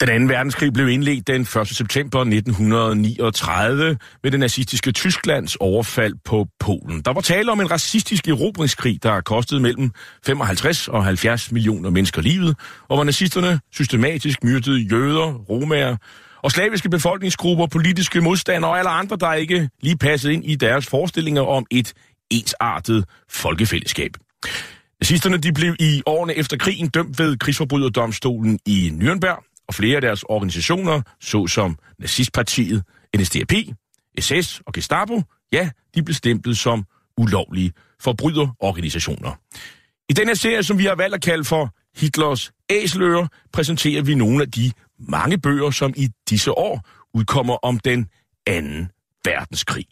Den anden verdenskrig blev indledt den 1. september 1939 med det nazistiske Tysklands overfald på Polen. Der var tale om en racistisk erobringskrig, der kostede mellem 55 og 70 millioner mennesker livet, og hvor nazisterne systematisk myrdede jøder, romager og slaviske befolkningsgrupper, politiske modstandere og alle andre, der ikke lige passede ind i deres forestillinger om et ensartet folkefællesskab. Nazisterne de blev i årene efter krigen dømt ved krigsforbryderdomstolen i Nürnberg, og flere af deres organisationer, såsom Nazistpartiet, NSDAP, SS og Gestapo, ja, de blev stemplet som ulovlige forbryderorganisationer. I denne serie, som vi har valgt at kalde for Hitlers æseløer, præsenterer vi nogle af de mange bøger, som i disse år udkommer om den anden verdenskrig.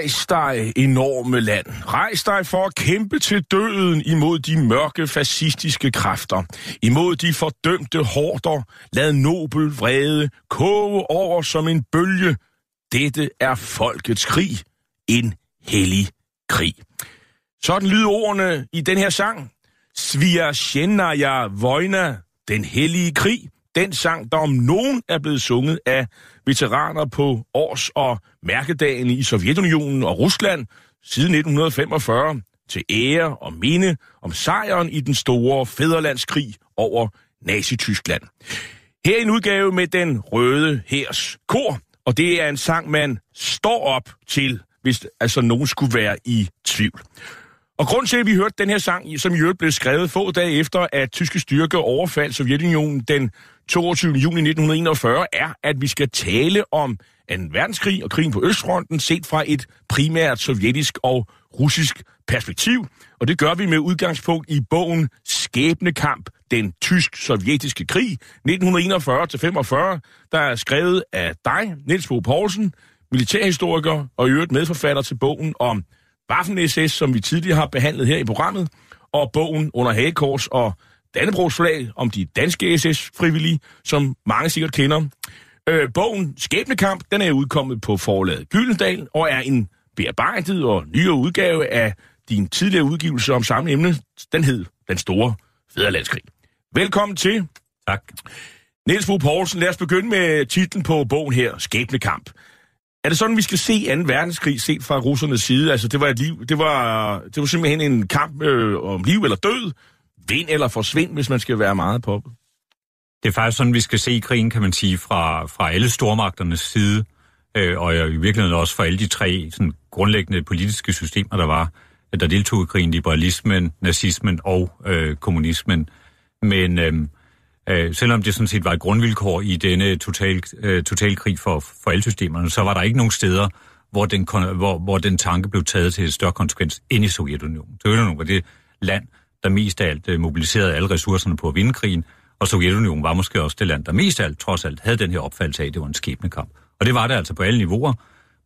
Rejs dig, enorme land. Rejs dig for at kæmpe til døden imod de mørke fascistiske kræfter. Imod de fordømte hårder. Lad nobel vrede koge over som en bølge. Dette er folkets krig. En hellig krig. Sådan lyder ordene i den her sang. Sviashenaya Vojna, den hellige krig. Den sang, der om nogen er blevet sunget af veteraner på års- og mærkedagen i Sovjetunionen og Rusland siden 1945 til ære og minde om sejren i den store fæderlandskrig over Nazi-Tyskland. Her er en udgave med den røde hærs kor, og det er en sang, man står op til, hvis altså nogen skulle være i tvivl. Og grund til, at vi hørte den her sang, som i øvrigt blev skrevet få dage efter, at tyske styrker overfaldt Sovjetunionen den 22. juni 1941, er, at vi skal tale om 2. verdenskrig og krigen på Østfronten, set fra et primært sovjetisk og russisk perspektiv. Og det gør vi med udgangspunkt i bogen Skæbnekamp, den tysk-sovjetiske krig, 1941-45, der er skrevet af dig, Niels Bo Poulsen, militærhistoriker og i øvrigt medforfatter til bogen om Waffen-SS, som vi tidligere har behandlet her i programmet, og bogen under hagekors og Dannebrogs flag om de danske SS-frivillige, som mange sikkert kender. Øh, bogen Skæbnekamp, den er udkommet på forlaget Gyldendal, og er en bearbejdet og nyere udgave af din tidligere udgivelse om samme emne. Den hed Den Store Fæderlandskrig. Velkommen til. Tak. Niels Fogh Poulsen, lad os begynde med titlen på bogen her, Skæbnekamp. Er det sådan, vi skal se 2. verdenskrig set fra russernes side? Altså, det var et liv, det var, det var simpelthen en kamp øh, om liv eller død, vind eller forsvind, hvis man skal være meget på. Det er faktisk sådan, vi skal se krigen, kan man sige, fra, fra alle stormagternes side, øh, og i virkeligheden også fra alle de tre sådan, grundlæggende politiske systemer, der var, der deltog i krigen, liberalismen, nazismen og øh, kommunismen. Men øh, øh, selvom det sådan set var et grundvilkår i denne total, øh, totalkrig for, for alle systemerne, så var der ikke nogen steder, hvor den, hvor, hvor den tanke blev taget til et større konsekvens ind i Sovjetunionen. Sovjetunionen var det land, der mest af alt øh, mobiliserede alle ressourcerne på at vinde krigen, og Sovjetunionen var måske også det land, der mest af alt, trods alt, havde den her opfattelse af, at det var en skæbnekamp. Og det var det altså på alle niveauer.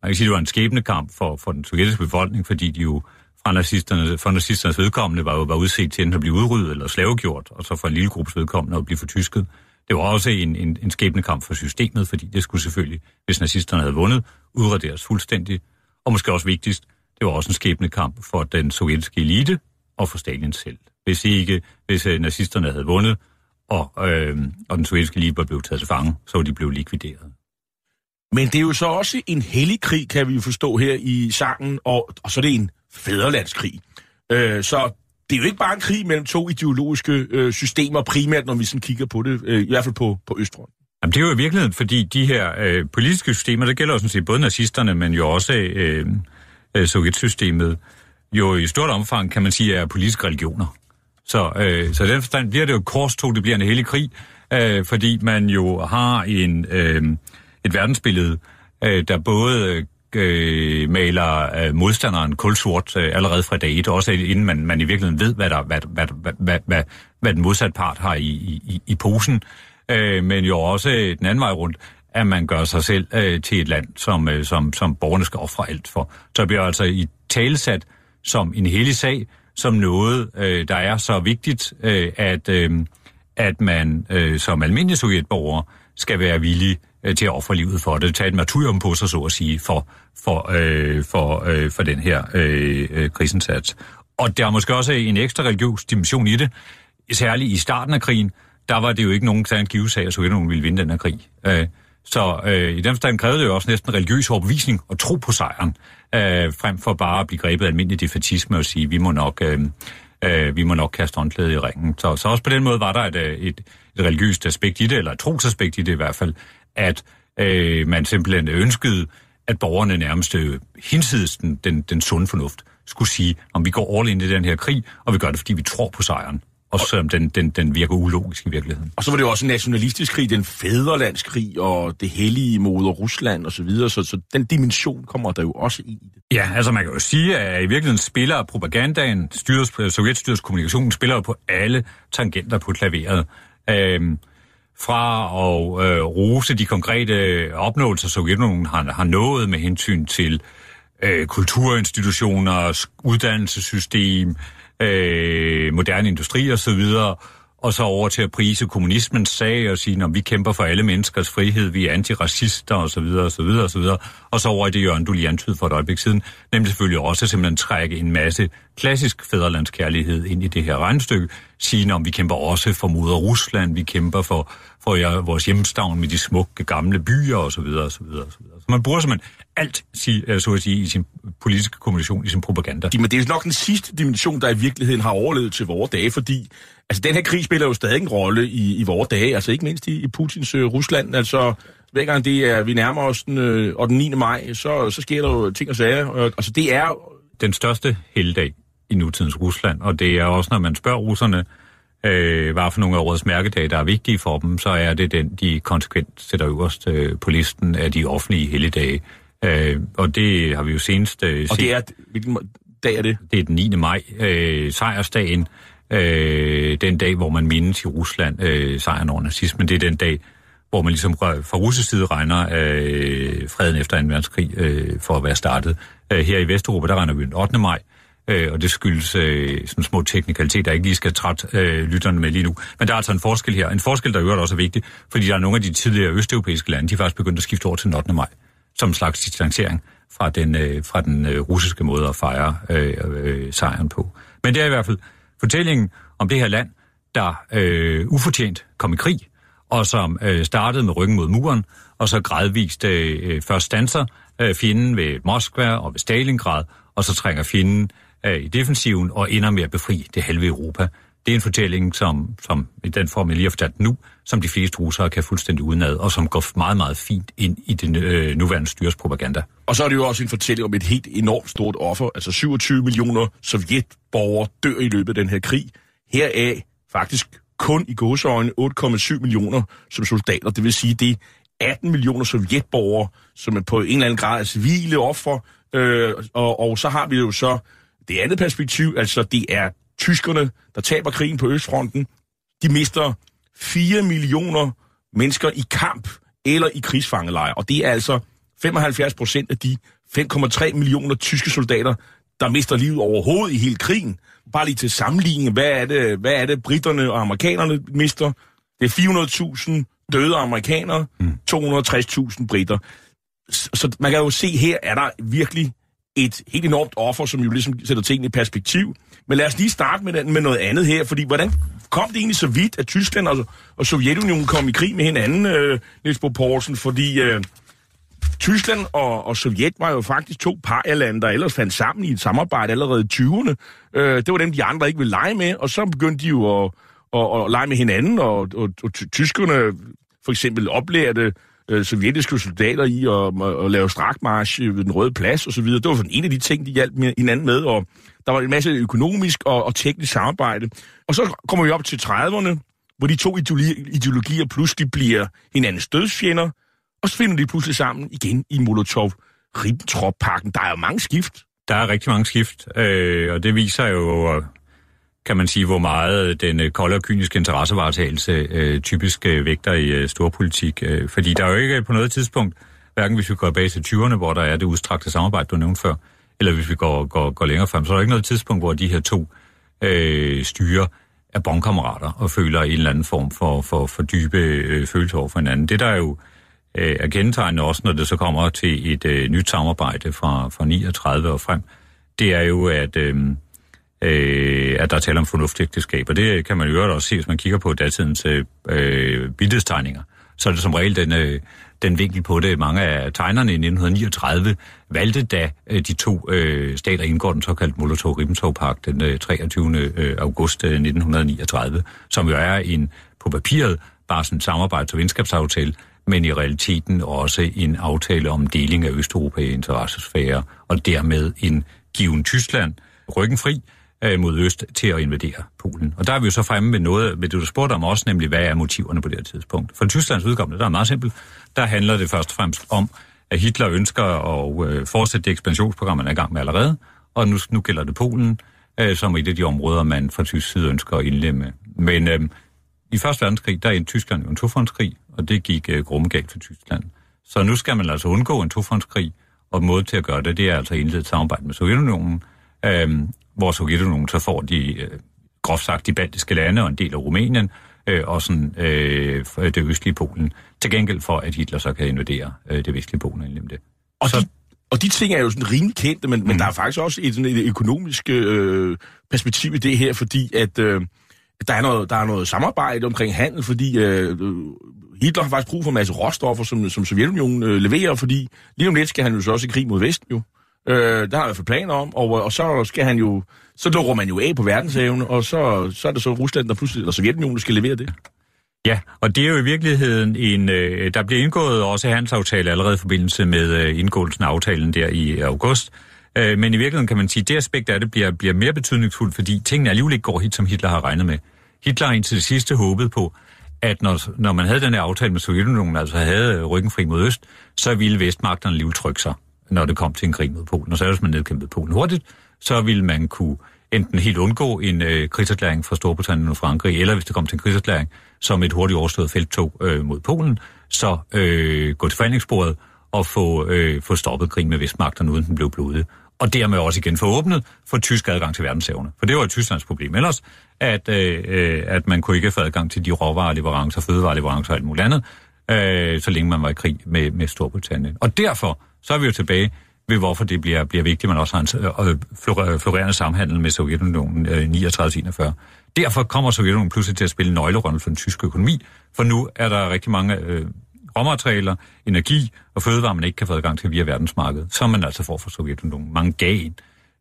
Man kan sige, at det var en skæbnekamp for, for den sovjetiske befolkning, fordi de jo fra nazisterne, for nazisternes vedkommende var jo var udset til enten at blive udryddet eller slavegjort, og så for en lille gruppes vedkommende at blive fortysket. Det var også en, en, en skæbnekamp for systemet, fordi det skulle selvfølgelig, hvis nazisterne havde vundet, udraderes fuldstændig. Og måske også vigtigst, det var også en skæbnekamp for den sovjetiske elite og for Stalin selv. Hvis ikke, hvis øh, nazisterne havde vundet, og, øh, og den sovjetiske elite var blevet taget til fange, så var de blevet likvideret. Men det er jo så også en hellig krig, kan vi forstå her i sangen, og, og så er det en fæderlandskrig. Øh, så det er jo ikke bare en krig mellem to ideologiske øh, systemer, primært når vi sådan kigger på det, øh, i hvert fald på, på Østfronten. Jamen, det er jo i virkeligheden, fordi de her øh, politiske systemer, det gælder jo sådan set både nazisterne, men jo også øh, øh, sovjetsystemet, jo i stort omfang, kan man sige, er politiske religioner. Så, øh, så i den forstand bliver det jo korstog, det bliver en hellig krig, øh, fordi man jo har en, øh, et verdensbillede, øh, der både øh, maler øh, modstanderen kulsort øh, allerede fra dag et, også inden man, man i virkeligheden ved, hvad, der, hvad, hvad, hvad, hvad, hvad, den modsatte part har i, i, i posen, øh, men jo også den anden vej rundt, at man gør sig selv øh, til et land, som, øh, som, som borgerne skal ofre alt for. Så det bliver altså i talesat som en hellig sag, som noget, øh, der er så vigtigt, øh, at, øh, at man øh, som almindelig sovjetborger skal være villig øh, til at ofre livet for det. Tage et martyrium på sig, så at sige, for, for, øh, for, øh, for den her øh, øh krisensats. Og der er måske også en ekstra religiøs dimension i det. Særligt i starten af krigen, der var det jo ikke nogen særlig sag, at Sovjetunionen ville vinde den her krig. Øh, så øh, i den forstand krævede det jo også næsten religiøs overbevisning og tro på sejren, øh, frem for bare at blive grebet af almindelig defatisme og sige, vi må nok, øh, øh, vi må nok kaste håndklædet i ringen. Så, så også på den måde var der et, øh, et, et religiøst aspekt i det, eller et trosaspekt i det i hvert fald, at øh, man simpelthen ønskede, at borgerne nærmest øh, hinsides den, den, den sunde fornuft skulle sige, om vi går all in i den her krig, og vi gør det, fordi vi tror på sejren. Og selvom den, den, den virker ulogisk i virkeligheden. Og så var det jo også en nationalistisk krig, den fæderlandskrig, og det hellige mod Rusland osv., så, videre, så, så den dimension kommer der jo også ind i det. Ja, altså man kan jo sige, at i virkeligheden spiller propagandaen, styrets, sovjetstyrets kommunikation, spiller på alle tangenter på klaveret. Øhm, fra at øh, rose de konkrete opnåelser, Sovjetunionen har, har nået med hensyn til øh, kulturinstitutioner, uddannelsessystem, øh, moderne industri og så videre, og så over til at prise kommunismens sag og sige, at vi kæmper for alle menneskers frihed, vi er antiracister og så videre og så videre og så videre, og så over i det hjørne, du lige antydede for et øjeblik siden, nemlig selvfølgelig også simpelthen trække en masse klassisk fæderlandskærlighed ind i det her regnstykke, sige, om vi kæmper også for moder Rusland, vi kæmper for, for ja, vores hjemstavn med de smukke gamle byer og så videre og så videre og så videre. Så man bruger simpelthen alt, øh, så at sige, i sin politiske kommunikation, i sin propaganda. Men det er nok den sidste dimension, der i virkeligheden har overlevet til vores dage, fordi altså, den her krig spiller jo stadig en rolle i, i vores dage, altså ikke mindst i, i Putins øh, Rusland. Altså, hver gang det er, vi nærmer os den, øh, og den 9. maj, så, så sker der jo ting og sager. Og, altså, det er... Den største heldag i nutidens Rusland, og det er også, når man spørger russerne, øh, hvad for nogle af årets mærkedage, der er vigtige for dem, så er det den, de konsekvent sætter øverst øh, på listen af de offentlige helligdage. Øh, og det har vi jo senest øh, Og det er, hvilken dag er det? Det er den 9. maj, øh, sejrsdagen. Øh, den dag, hvor man mindes i Rusland øh, sejren over nazismen. Det er den dag, hvor man ligesom fra russisk side regner øh, freden efter 2. verdenskrig øh, for at være startet. Øh, her i Vesteuropa, der regner vi den 8. maj, øh, og det skyldes øh, sådan små teknikaliteter, der ikke lige skal trætte øh, lytterne med lige nu. Men der er altså en forskel her. En forskel, der øvrigt også er vigtig, fordi der er nogle af de tidligere østeuropæiske lande, de er faktisk begyndt at skifte over til den 8. maj, som en slags distancering fra den, øh, fra den øh, russiske måde at fejre øh, øh, sejren på. Men det er i hvert fald fortællingen om det her land, der øh, ufortjent kom i krig, og som øh, startede med ryggen mod muren, og så gradvist øh, øh først stanser øh, fjenden ved Moskva og ved Stalingrad, og så trænger fjenden øh, i defensiven og ender med at befri det halve Europa. Det er en fortælling, som, som i den form, jeg lige har fortalt nu, som de fleste russere kan fuldstændig udenad, og som går meget, meget fint ind i den øh, nuværende styres propaganda. Og så er det jo også en fortælling om et helt enormt stort offer. Altså 27 millioner sovjetborgere dør i løbet af den her krig. Heraf faktisk kun i godsøjne 8,7 millioner som soldater. Det vil sige, det er 18 millioner sovjetborgere, som er på en eller anden grad er civile offer. Øh, og, og så har vi jo så det andet perspektiv, altså det er tyskerne, der taber krigen på Østfronten. De mister 4 millioner mennesker i kamp eller i krigsfangelejre. Og det er altså 75 procent af de 5,3 millioner tyske soldater, der mister livet overhovedet i hele krigen. Bare lige til sammenligning, hvad er det, hvad er det britterne og amerikanerne mister? Det er 400.000 døde amerikanere, mm. 260.000 britter. Så, så man kan jo se, her er der virkelig et helt enormt offer, som jo ligesom sætter tingene i perspektiv. Men lad os lige starte med, den, med noget andet her, fordi hvordan kom det egentlig så vidt, at Tyskland og, og Sovjetunionen kom i krig med hinanden, øh, Niels Poulsen, fordi øh, Tyskland og, og Sovjet var jo faktisk to parlande, der ellers fandt sammen i et samarbejde allerede i 20'erne. Øh, det var dem, de andre ikke ville lege med, og så begyndte de jo at, at, at lege med hinanden, og, og, og tyskerne for eksempel oplærte øh, sovjetiske soldater i at, at, lave strakmarsch ved den røde plads osv. Det var sådan en af de ting, de hjalp med, hinanden med, og der var en masse økonomisk og, og teknisk samarbejde. Og så kommer vi op til 30'erne, hvor de to ideologier pludselig bliver hinandens dødsfjender, og så finder de pludselig sammen igen i Molotov-Ribbentrop-pakken. Der er jo mange skift. Der er rigtig mange skift, øh, og det viser jo, kan man sige, hvor meget øh, den øh, kolde og kyniske interessevaretagelse øh, typisk øh, vægter i øh, storpolitik. Øh, fordi der er jo ikke på noget tidspunkt, hverken hvis vi går tilbage til 20'erne, hvor der er det udstrakte samarbejde, du nævnte før, eller hvis vi går, går, går længere frem, så er der ikke noget tidspunkt, hvor de her to øh, styrer er bondkammerater og føler en eller anden form for, for, for dybe øh, følelser over for hinanden. Det der er jo øh, er kendetegnende også, når det så kommer til et øh, nyt samarbejde fra, fra 39 og frem, det er jo, at, øh, øh, at der taler om fornuftægteskab, og det kan man jo også se, hvis man kigger på datidens øh, øh billedstegninger. Så er det som regel den, øh, den vinkel på det. Mange af tegnerne i 1939 valgte, da øh, de to øh, stater indgår den såkaldte Molotov-Ribbentrop-pagt den øh, 23. Øh, august øh, 1939, som jo er en på papiret bare sådan en samarbejds- og venskabsaftale, men i realiteten også en aftale om deling af Østeuropa i interessesfære, og dermed en given Tyskland ryggen fri øh, mod øst til at invadere Polen. Og der er vi jo så fremme med noget, med det du spurgte om også, nemlig hvad er motiverne på det her tidspunkt. For Tysklands udkommende, der er meget simpelt. Der handler det først og fremmest om, at Hitler ønsker at øh, fortsætte det ekspansionsprogram, man er i gang med allerede, og nu, nu gælder det Polen, øh, som er et af de områder, man fra tysk side ønsker at indlemme. Men øh, i Første Verdenskrig, der er en Tyskland jo en tofrontskrig, og det gik øh, grummegalt for Tyskland. Så nu skal man altså undgå en tofrontskrig, og måde til at gøre det, det er altså indledt samarbejde med Sovjetunionen, øh, hvor Sovjetunionen så får de, øh, groft sagt, de baltiske lande og en del af Rumænien, øh, og sådan, øh, det østlige Polen, til gengæld for, at Hitler så kan invadere øh, det vestlige Polen og det. Og så, de, og de ting er jo sådan rimelig kendte, men, mm. men der er faktisk også et, sådan et økonomisk øh, perspektiv i det her, fordi at... Øh, der er noget, der er noget samarbejde omkring handel, fordi øh, Hitler har faktisk brug for en masse råstoffer, som, som Sovjetunionen øh, leverer, fordi lige om lidt skal han jo så også i krig mod Vesten jo. Øh, der har jeg fået planer om, og, øh, og så skal han jo, så lukker man jo af på verdenshaven, og så, så er det så Rusland, der pludselig, eller Sovjetunionen, der skal levere det. Ja, og det er jo i virkeligheden en... Øh, der bliver indgået også handelsaftale allerede i forbindelse med øh, indgåelsen af aftalen der i august. Øh, men i virkeligheden kan man sige, at det aspekt af det bliver, bliver mere betydningsfuldt, fordi tingene alligevel ikke går hit, som Hitler har regnet med. Hitler har indtil det sidste håbet på, at når, når man havde den her aftale med Sovjetunionen, altså havde ryggen fri mod øst, så ville vestmagterne alligevel trykke sig, når det kom til en krig mod Polen. Og så hvis man nedkæmpede Polen hurtigt, så ville man kunne enten helt undgå en øh, krigserklæring fra Storbritannien og Frankrig, eller hvis det kom til en krigserklæring som et hurtigt overstået felttog øh, mod Polen, så øh, gå til forhandlingsbordet og få, øh, få stoppet krigen med vestmagterne, uden den blev blodig og dermed også igen få åbnet for tysk adgang til verdenshavene. For det var et Tysklands problem ellers, at, øh, øh at man kunne ikke få adgang til de råvareleverancer, fødevareleverancer og alt muligt andet, øh, så længe man var i krig med, med Storbritannien. Og derfor, så er vi jo tilbage ved, hvorfor det bliver, bliver vigtigt, at man også har en øh, øh, øh florerende samhandel med Sovjetunionen øh, 39-41. Derfor kommer Sovjetunionen pludselig til at spille nøglerollen for den tyske økonomi, for nu er der rigtig mange øh, råmaterialer, energi og fødevarer, man ikke kan få adgang til via verdensmarkedet, som man altså får fra Sovjetunionen. Mangan,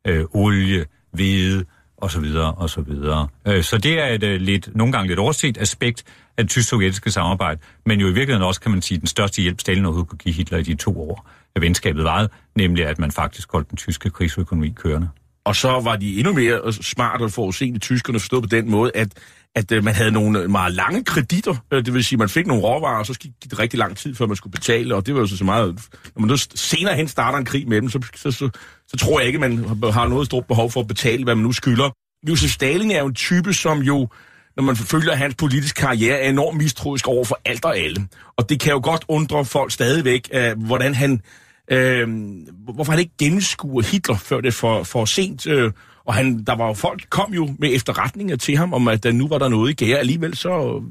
øh, olie, hvede og så videre, og så videre. Øh, så det er et øh, lidt, nogle gange lidt overset aspekt af det tysk-sovjetiske samarbejde, men jo i virkeligheden også, kan man sige, den største hjælp, Stalin overhovedet kunne give Hitler i de to år, venskabet varede, nemlig at man faktisk holdt den tyske krigsøkonomi kørende. Og så var de endnu mere øh, smart og forudseende tyskerne forstået på den måde, at, at øh, man havde nogle øh, meget lange kreditter. Det vil sige, at man fik nogle råvarer, og så gik det rigtig lang tid, før man skulle betale. Og det var jo så, så meget... Når man så senere hen starter en krig med dem, så, så, så, så tror jeg ikke, man har noget stort behov for at betale, hvad man nu skylder. Josef Stalin er jo en type, som jo når man følger hans politiske karriere, er enormt mistroisk over for alt og alle. Og det kan jo godt undre folk stadigvæk, hvordan han Øh, hvorfor han ikke gennemskuer Hitler, før det for, for sent. Øh, og han, der var jo folk, kom jo med efterretninger til ham, om at øh, nu var der noget i gære. Alligevel så,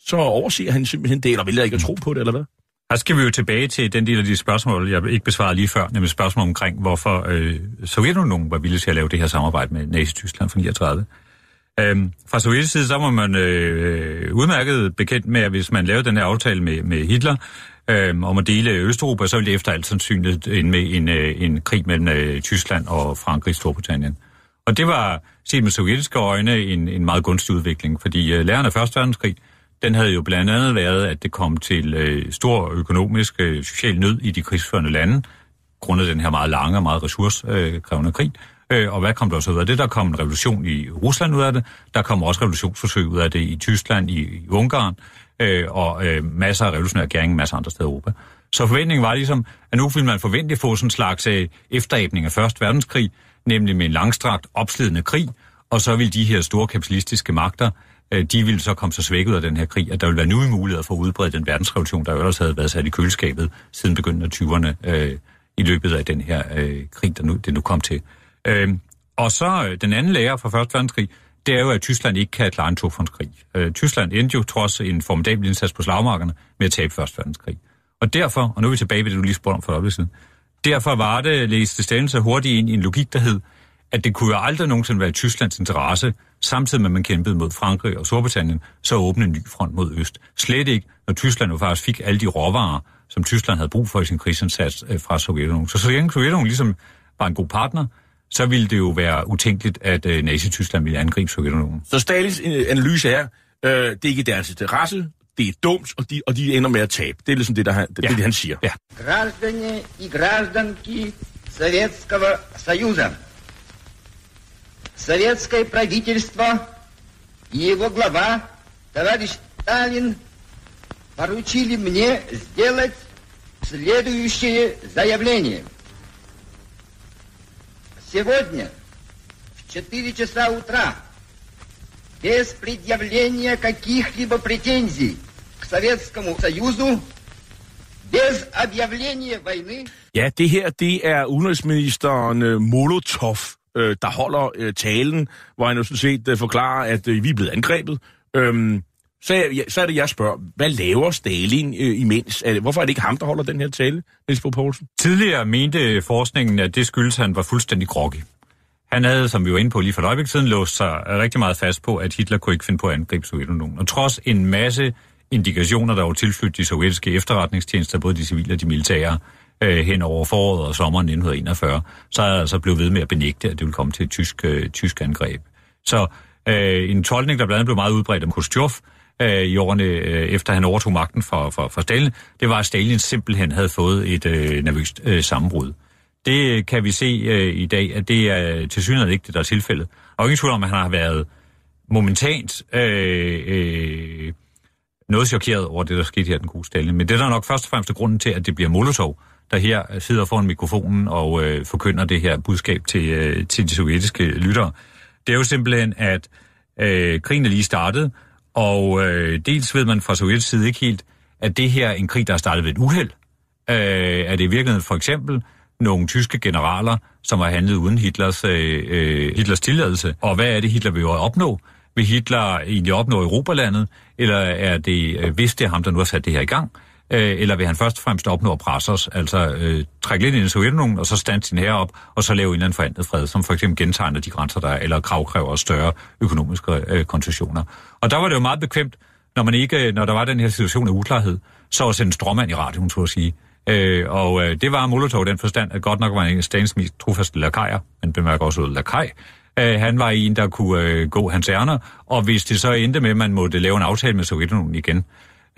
så overser han simpelthen det, eller vil jeg ikke at tro på det, eller hvad? Her skal vi jo tilbage til den del af de spørgsmål, jeg ikke besvarede lige før, nemlig spørgsmål omkring, hvorfor øh, Sovjetunionen var villig til at lave det her samarbejde med Nazi-Tyskland fra 39. Øhm, fra sovjetisk side, så var man øh, øh, udmærket bekendt med, at hvis man lavede den her aftale med, med Hitler, øh, om at dele Østeuropa, så vil det efter alt sandsynligt ind med en, øh, en krig mellem øh, Tyskland og Frankrig og Storbritannien. Og det var set med sovjetiske øjne en, en meget gunstig udvikling, fordi øh, lærerne af Første Verdenskrig, den havde jo blandt andet været, at det kom til øh, stor økonomisk, øh, social nød i de krigsførende lande, grundet den her meget lange og meget ressourcekrævende krig. Øh, og hvad kom der så ud af det? Der kom en revolution i Rusland ud af det. Der kom også revolutionsforsøg ud af det i Tyskland, i, i Ungarn øh, og øh, masser af revolutionære gæring masser andre steder i Europa. Så forventningen var ligesom, at nu ville man forvente at få sådan en slags øh, efteræbning af Første Verdenskrig, nemlig med en langstrakt, opslidende krig, og så ville de her store kapitalistiske magter, øh, de ville så komme så svækket ud af den her krig, at der ville være nye muligheder for at udbrede den verdensrevolution, der ellers havde været sat i køleskabet siden begyndelsen af 20'erne øh, i løbet af den her øh, krig, der nu, det nu kom til. Øh, og så øh, den anden lærer fra Første Verdenskrig, det er jo, at Tyskland ikke kan klare en tofrontskrig. Øh, Tyskland endte jo trods en formidabel indsats på slagmarkerne med at tabe Første Verdenskrig. Og derfor, og nu er vi tilbage ved det, du lige spurgte om for øjeblik siden, derfor var det, læste Stalin så hurtigt ind i en logik, der hed, at det kunne jo aldrig nogensinde være i Tysklands interesse, samtidig med at man kæmpede mod Frankrig og Storbritannien, så åbne en ny front mod øst. Slet ikke, når Tyskland jo faktisk fik alle de råvarer, som Tyskland havde brug for i sin krigsindsats øh, fra Sovjetunionen. Så så længe Sovjetunionen ligesom var en god partner, så ville det jo være utænkeligt, at øh, Nazi-Tyskland ville angribe Sovjetunionen. Så Stalins øh, analyse er, øh, det er ikke deres interesse, det er dumt, og de, og de ender med at tabe. Det er ligesom det, der, det, ja. det, han siger. Ja. Граждане и гражданки Советского Союза. Советское правительство и его глава, товарищ Сталин, поручили мне сделать следующее заявление – Сегодня в 4 часа утра без предъявления каких-либо претензий к Советскому Союзу, без объявления войны... Ja, det her, det er udenrigsministeren øh, Molotov, øh, der holder øh, talen, hvor han jo sådan set forklarer, at vi er blevet angrebet. Øhm, så, er, så er det, jeg spørger, hvad laver Stalin øh, imens? Er det, hvorfor er det ikke ham, der holder den her tale, Niels Bo Poulsen? Tidligere mente forskningen, at det skyldes, at han var fuldstændig groggy. Han havde, som vi var inde på lige for et øjeblik siden, låst sig rigtig meget fast på, at Hitler kunne ikke finde på at angribe Sovjetunionen. Og trods en masse indikationer, der var tilflyttet de sovjetiske efterretningstjenester, både de civile og de militære, øh, hen over foråret og sommeren 1941, så er altså blevet ved med at benægte, at det ville komme til et tysk, øh, tysk angreb. Så øh, en tolkning, der blandt andet blev meget udbredt af Khrushchev, øh, i årene øh, efter han overtog magten fra, fra, fra Stalin, det var, at Stalin simpelthen havde fået et øh, nervøst øh, sammenbrud. Det kan vi se øh, i dag, at det er til synligheden ikke det, der er tilfældet. Og ingen tvivl om, at han har været momentant øh, øh, noget chokeret over det, der skete her den gode Stalin. Men det der nok først og fremmest grunden til, at det bliver Molotov, der her sidder foran mikrofonen og øh, forkynder det her budskab til, øh, til de sovjetiske lyttere. Det er jo simpelthen, at øh, krigen er lige startet, og øh, dels ved man fra sovjetisk side ikke helt, at det her er en krig, der er startet ved et uheld. Øh, er det i virkeligheden for eksempel nogle tyske generaler, som har handlet uden Hitlers, øh, øh, Hitlers tilladelse? Og hvad er det, Hitler vil opnå? Vil Hitler egentlig opnå Europalandet? Eller er det, øh, hvis det er ham, der nu har sat det her i gang, øh, eller vil han først og fremmest opnå at presse os, altså øh, trække lidt ind i Sovjetunionen, og så stande sin her op, og så lave en eller anden forandret fred, som for eksempel gentegner de grænser, der er, eller kravkræver større økonomiske øh, koncessioner. Og der var det jo meget bekvemt, når, man ikke, øh, når der var den her situation af uklarhed, så at sende strømmand i radioen, så at sige. Øh, og øh, det var Molotov den forstand, at godt nok var en af Stalins mest trofaste lakajer, men bemærker også ud lakaj, Øh, han var en, der kunne øh, gå hans ærner, og hvis det så endte med, at man måtte lave en aftale med Sovjetunionen igen,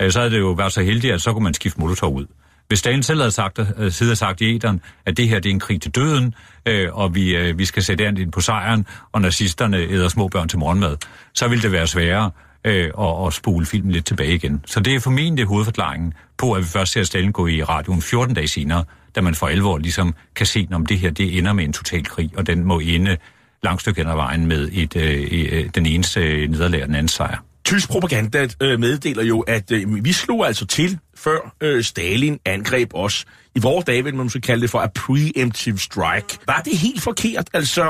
øh, så havde det jo været så heldigt, at så kunne man skifte Molotov ud. Hvis Stalin selv havde sagt, øh, havde sagt i æderen, at det her det er en krig til døden, øh, og vi, øh, vi skal sætte ind på sejren, og nazisterne æder små børn til morgenmad, så ville det være sværere øh, og, og spole filmen lidt tilbage igen. Så det er formentlig hovedforklaringen på, at vi først ser Stalin gå i radioen 14 dage senere, da man for alvor ligesom kan se, om det her det ender med en total krig, og den må ende langt stykke hen ad vejen med et, øh, øh, den eneste øh, nederlag og den anden sejr. Tysk propaganda øh, meddeler jo, at øh, vi slog altså til, før øh, Stalin angreb os. I vores dage vil man måske kalde det for a preemptive strike. Var det helt forkert? Altså,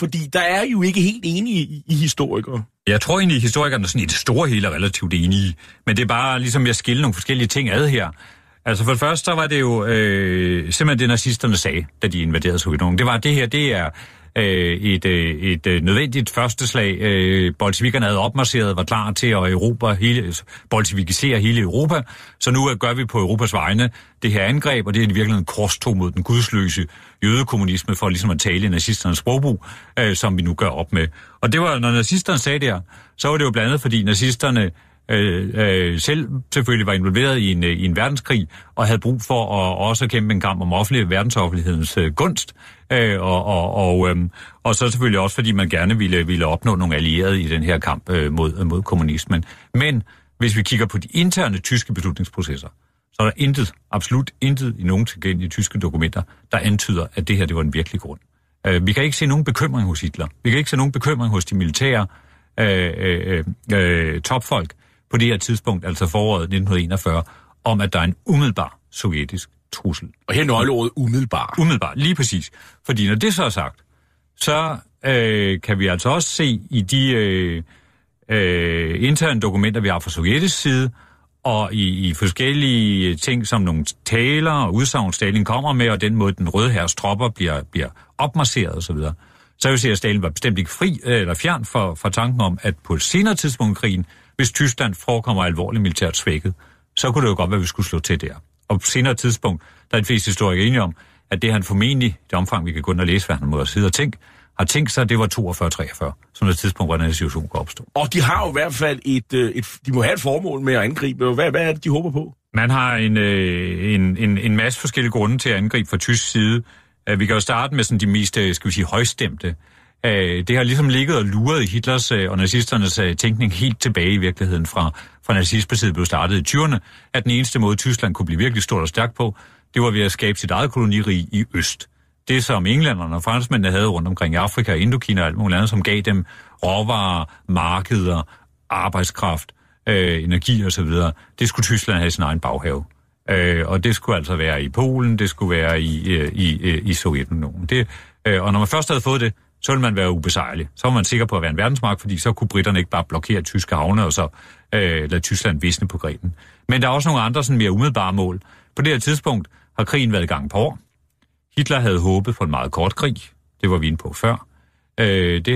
fordi der er jo ikke helt enige i, i historikere. Jeg tror egentlig, at historikerne sådan i det store hele er relativt enige. Men det er bare ligesom, jeg skiller nogle forskellige ting ad her. Altså for det første, så var det jo øh, simpelthen det, nazisterne sagde, da de invaderede Sovjetunionen. Det var, det her, det er øh, et, øh, et øh, nødvendigt første slag. Øh, bolsjevikerne havde opmarcheret, var klar til at Europa hele, bolsjevikisere hele Europa, så nu øh, gør vi på Europas vegne det her angreb, og det er i virkeligheden en korstog mod den gudsløse jødekommunisme, for ligesom at tale i nazisternes sprogbrug, øh, som vi nu gør op med. Og det var, når nazisterne sagde det her, så var det jo blandt andet, fordi nazisterne øh, øh, selv selvfølgelig var involveret i en, øh, i en verdenskrig, og havde brug for at også kæmpe en kamp om offentlig verdensoffentlighedens øh, gunst, øh, og, og, og, øh, og så selvfølgelig også, fordi man gerne ville, ville opnå nogle allierede i den her kamp øh, mod, øh, mod kommunismen. Men hvis vi kigger på de interne tyske beslutningsprocesser, så er der intet, absolut intet i nogen tilgængelige tyske dokumenter, der antyder, at det her det var en virkelig grund. Øh, vi kan ikke se nogen bekymring hos Hitler. Vi kan ikke se nogen bekymring hos de militære øh, øh, øh, øh topfolk, på det her tidspunkt, altså foråret 1941, om at der er en umiddelbar sovjetisk trussel. Og her nøgleordet umiddelbar. Umiddelbar, lige præcis. Fordi når det så er sagt, så øh, kan vi altså også se i de øh, øh, interne dokumenter, vi har fra sovjetisk side, og i, i forskellige ting, som nogle taler og udsagn, Stalin kommer med, og den måde, den røde herres tropper bliver, bliver opmarseret osv., så vil jeg sige, at Stalin var bestemt ikke fri eller fjern for, for tanken om, at på et senere tidspunkt i krigen, hvis Tyskland forekommer alvorligt militært svækket, så kunne det jo godt være, at vi skulle slå til der. Og på senere tidspunkt, der er de fleste historikere enige om, at det han formentlig, det omfang vi kan gå ind og læse, hvad han må have siddet og tænkt, har tænkt sig, at det var 42-43, som et tidspunkt, hvor den her situation kan opstå. Og de har jo i hvert fald et, øh, et, de må have et formål med at angribe. Hvad, hvad er det, de håber på? Man har en, øh, en, en, en masse forskellige grunde til at angribe fra tysk side. Øh, vi kan jo starte med sådan de mest, skal vi sige, højstemte. Øh, det har ligesom ligget og luret i Hitlers øh, og nazisternes øh, tænkning helt tilbage i virkeligheden fra, fra nazistpartiet blev startet i 20'erne, at den eneste måde, Tyskland kunne blive virkelig stort og stærkt på, det var ved at skabe sit eget kolonirig i øst. Det, som englænderne og franskmændene havde rundt omkring i Afrika og Indokina og alt muligt andet, som gav dem råvarer, markeder, arbejdskraft, øh, energi osv., det skulle Tyskland have i sin egen baghave. Øh, og det skulle altså være i Polen, det skulle være i, øh, i, i, i Sovjetunionen. Det, øh, og når man først havde fået det, så ville man være ubesejrelig. Så var man sikker på at være en verdensmagt, fordi så kunne britterne ikke bare blokere tyske havne, og så øh, lade Tyskland visne på grenen. Men der er også nogle andre sådan mere umiddelbare mål. På det her tidspunkt har krigen været i gang på år. Hitler havde håbet på en meget kort krig. Det var vi inde på før. Øh, det,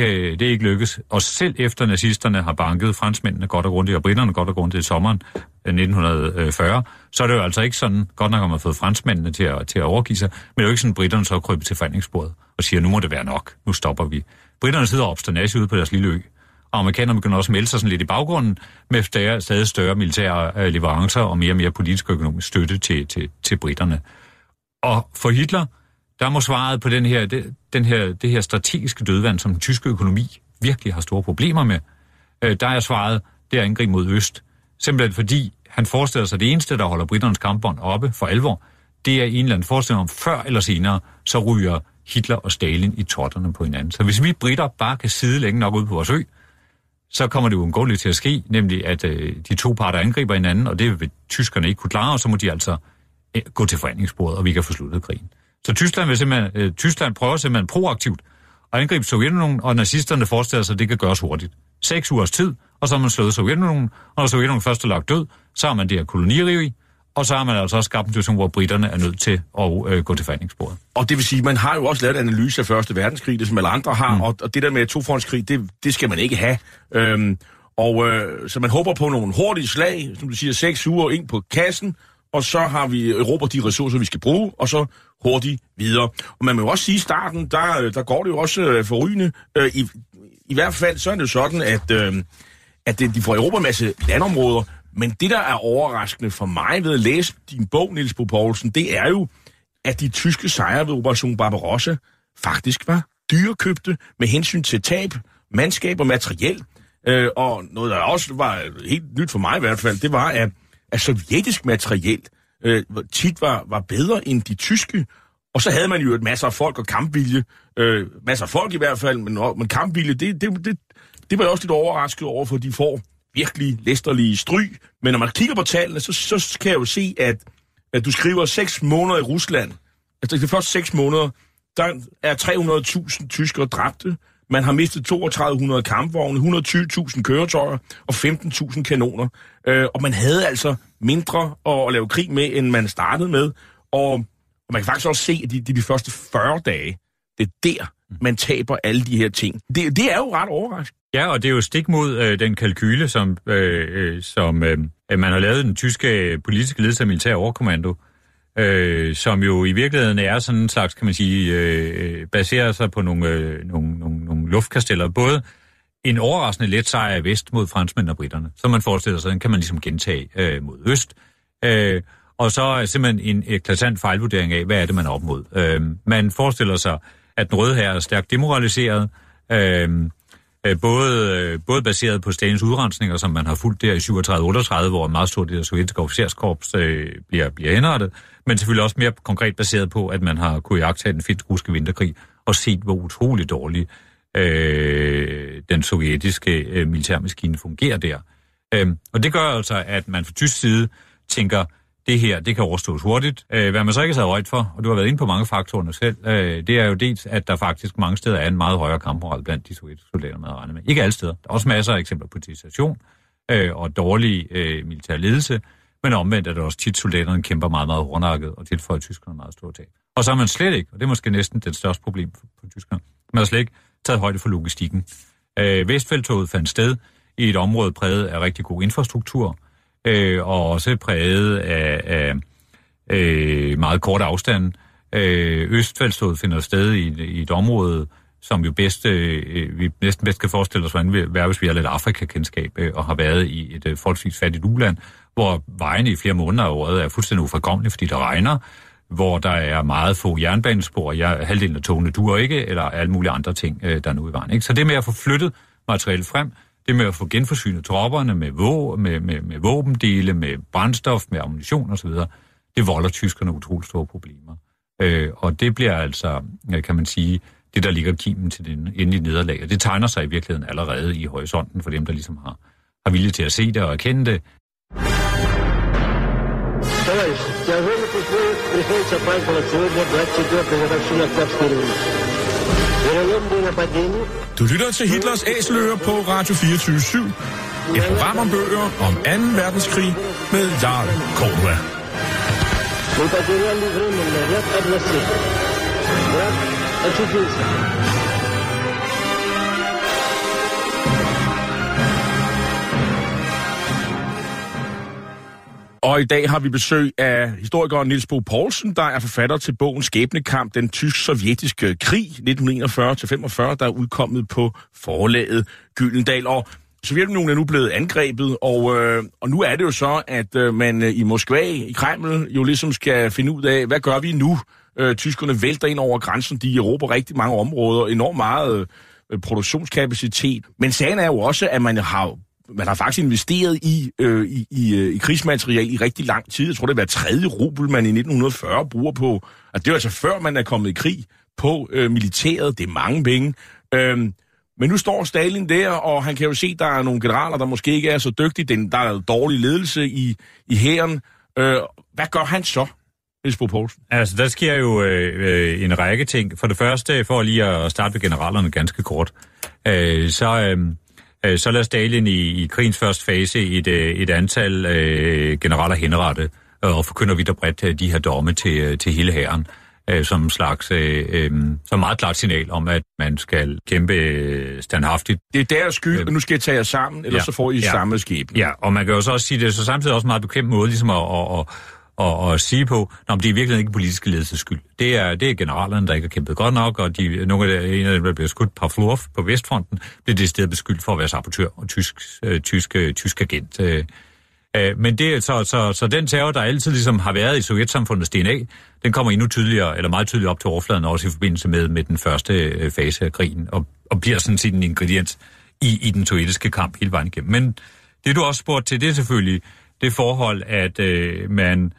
det er ikke lykkes. Og selv efter nazisterne har banket franskmændene godt og grundigt, og britterne godt og grundigt i sommeren øh, 1940, så er det jo altså ikke sådan, godt nok har man fået franskmændene til at, til at overgive sig, men det er jo ikke sådan, britterne så kryber til forhandlingsbordet og siger, nu må det være nok, nu stopper vi. Britterne sidder og opstår ude på deres lille ø, og amerikanerne begynder også at melde sig sådan lidt i baggrunden med stadig, stadig større militære øh, leverancer og mere og mere politisk og økonomisk støtte til, til, til britterne. Og for Hitler, der må svaret på den her, det, den her, det her strategiske dødvand, som den tyske økonomi virkelig har store problemer med, øh, der er svaret, det er angreb mod øst. Simpelthen fordi han forestiller sig, at det eneste, der holder britternes kampbånd oppe for alvor, det er en eller anden forestilling om, før eller senere, så ryger Hitler og Stalin i totterne på hinanden. Så hvis vi britter bare kan sidde længe nok ud på vores ø, så kommer det jo uundgåeligt til at ske, nemlig at øh, de to parter angriber hinanden, og det vil tyskerne ikke kunne klare, og så må de altså øh, gå til forhandlingsbordet, og vi kan få sluttet krigen. Så Tyskland, vil simpelthen, øh, Tyskland prøver simpelthen proaktivt at angribe Sovjetunionen, og nazisterne forestiller sig, at det kan gøres hurtigt. Seks ugers tid, og så har man slået Sovjetunionen, og når Sovjetunionen først er lagt død, så har man det her kolonirive, og så har man altså også skabt en situation, hvor britterne er nødt til at øh, gå til forhandlingsbordet. Og det vil sige, man har jo også lavet en analyse af Første Verdenskrig, det som alle andre har, mm. og, og det der med tofrontskrig, det, det skal man ikke have. Øhm, og øh, så man håber på nogle hurtige slag, som du siger, seks uger ind på kassen, og så har vi erobret de ressourcer, vi skal bruge, og så hurtigt videre. Og man må jo også sige, at i starten, der, øh, der går det jo også øh, forrygende. Øh, I, I hvert fald så er det jo sådan, at, at de får erobret en masse landområder, men det, der er overraskende for mig ved at læse din bog, Niels Bo Poulsen, det er jo, at de tyske sejre ved Operation Barbarossa faktisk var dyrekøbte med hensyn til tab, mandskab og materiel. Øh, og noget, der også var helt nyt for mig i hvert fald, det var, at, at sovjetisk materiel øh, tit var, var bedre end de tyske. Og så havde man jo et masser af folk og kampvilje. Øh, masser af folk i hvert fald, men, men kampvilje, det, det, det, det var jeg også lidt overrasket over, for de får virkelig læsterlige stry. Men når man kigger på tallene, så, så kan jeg jo se, at, at du skriver 6 måneder i Rusland. Altså de første 6 måneder, der er 300.000 tyskere dræbte. Man har mistet 3200 kampvogne, 120.000 køretøjer og 15.000 kanoner. Øh, og man havde altså mindre at, lave krig med, end man startede med. Og, og man kan faktisk også se, at de, de, de første 40 dage, det er der, man taber alle de her ting. Det, det er jo ret overraskende. Ja, og det er jo stik mod øh, den kalkyle, som, øh, øh, som øh, man har lavet den tyske øh, politiske ledelse af militær overkommando, øh, som jo i virkeligheden er sådan en slags, kan man sige, øh, øh baserer sig på nogle, øh, nogle, nogle, nogle luftkasteller. Både en overraskende let sejr i vest mod franskmænd og britterne, som man forestiller sig, den kan man ligesom gentage øh, mod øst. Øh, og så er simpelthen en eklatant fejlvurdering af, hvad er det, man er op mod. Øh, man forestiller sig, at den røde her er stærkt demoraliseret, øh, øh, både, øh, både baseret på Stalins udrensninger, som man har fulgt der i 37-38, hvor en meget stor del af sovjetiske officerskorps øh, bliver, bliver henrettet, men selvfølgelig også mere konkret baseret på, at man har kunnet jagtage den finsk-ruske vinterkrig og set, hvor utrolig dårlig øh, den sovjetiske øh, militærmaskine fungerer der. Øh, og det gør altså, at man fra tysk side tænker, det her, det kan overstås hurtigt. Øh, hvad man så ikke har højt for, og du har været inde på mange faktorer selv, øh, det er jo dels, at der faktisk mange steder er en meget højere kampmoral blandt de sovjetiske soldater, man regner med. Ikke alle steder. Der er også masser af eksempler på desertion øh, og dårlig øh, militær ledelse, men omvendt er det også tit, soldaterne kæmper meget, meget hårdnakket og tilføjer tyskerne meget store tab. Og så har man slet ikke, og det er måske næsten det største problem for, for tyskerne, man har slet ikke taget højde for logistikken. Øh, Vestfeltoget fandt sted i et område præget af rigtig god infrastruktur, øh, og også præget af, af øh, meget kort afstand. Øh, Østfeltoget finder sted i, i et område, som jo bedst, øh, vi næsten bedst kan forestille os, hvordan vi er, hvis vi har lidt Afrika-kendskab øh, og har været i et øh, forholdsvis fattigt uland, hvor vejene i flere måneder af året er fuldstændig ufrakommelige, fordi der regner, hvor der er meget få jernbanespor, ja, halvdelen af togene duer ikke, eller alle mulige andre ting, øh, der er nu i vejen. Ikke? Så det med at få flyttet materiale frem, det med at få genforsynet tropperne med, vå, med, med, med våbendele, med brændstof, med ammunition osv., det volder tyskerne utrolig store problemer. Øh, og det bliver altså, kan man sige, det der ligger kimen til den endelige nederlag. Og det tegner sig i virkeligheden allerede i horisonten for dem, der ligesom har, har vilje til at se det og erkende det Товарищи, тяжелый путевой приходится праздновать сегодня 24 годовщину Октябрьской революции. Du lytter til Hitlers Æseløer på Radio 24 /7. Et program om bøger om 2. verdenskrig med Jarl Korva. Мы потеряли время на ряд областей. Враг очутился Og i dag har vi besøg af historikeren Nils Bo Poulsen, der er forfatter til bogen Skæbnekamp, den tysk-sovjetiske krig 1941-45, der er udkommet på forlaget Gyldendal. Og Sovjetunionen er nu blevet angrebet, og, øh, og nu er det jo så, at øh, man i Moskva, i Kreml, jo ligesom skal finde ud af, hvad gør vi nu? Øh, tyskerne vælter ind over grænsen, de erobrer rigtig mange områder, enormt meget øh, produktionskapacitet. Men sagen er jo også, at man har man har faktisk investeret i, øh, i, i, øh, i krigsmateriel i rigtig lang tid. Jeg tror, det er tredje rubel, man i 1940 bruger på. Altså, det er altså før, man er kommet i krig på øh, militæret. Det er mange penge. Øhm, men nu står Stalin der, og han kan jo se, at der er nogle generaler, der måske ikke er så dygtige. Den, der er dårlig ledelse i, i hæren. Øh, hvad gør han så? Esbo Poulsen? Altså, der sker jo øh, øh en række ting. For det første, for lige at starte med generalerne ganske kort, øh, så, øh, Øh, så lader Stalin i, i krigens første fase et, øh, et antal øh, generaler henrette øh, og forkynder vidt og bredt de her domme til, til hele hæren øh, som slags øh, øh, som meget klart signal om, at man skal kæmpe standhaftigt. Det er deres skyld, og nu skal jeg tage jer sammen, ellers ja, så får I ja, samme skæbne. Ja, og man kan jo så også sige, det er så samtidig også en meget bekvemt måde ligesom at, at, at, at sige på, at det er virkelig ikke politiske ledelses skyld. Det er, det er generalerne, der ikke har kæmpet godt nok, og de, nogle af, de, en af dem, der bliver skudt på Florf på Vestfronten, blev det stedet beskyldt for at være sabotør og tysk, øh, tysk, øh, tysk agent. Øh, øh, men det, så, så, så den terror, der altid ligesom har været i sovjetsamfundets DNA, den kommer endnu tydeligere, eller meget tydeligere op til overfladen, også i forbindelse med, med den første øh, fase af krigen, og, og bliver sådan set en ingrediens i, i den sovjetiske kamp hele vejen igennem. Men det du også spurgte til, det er selvfølgelig det forhold, at øh, man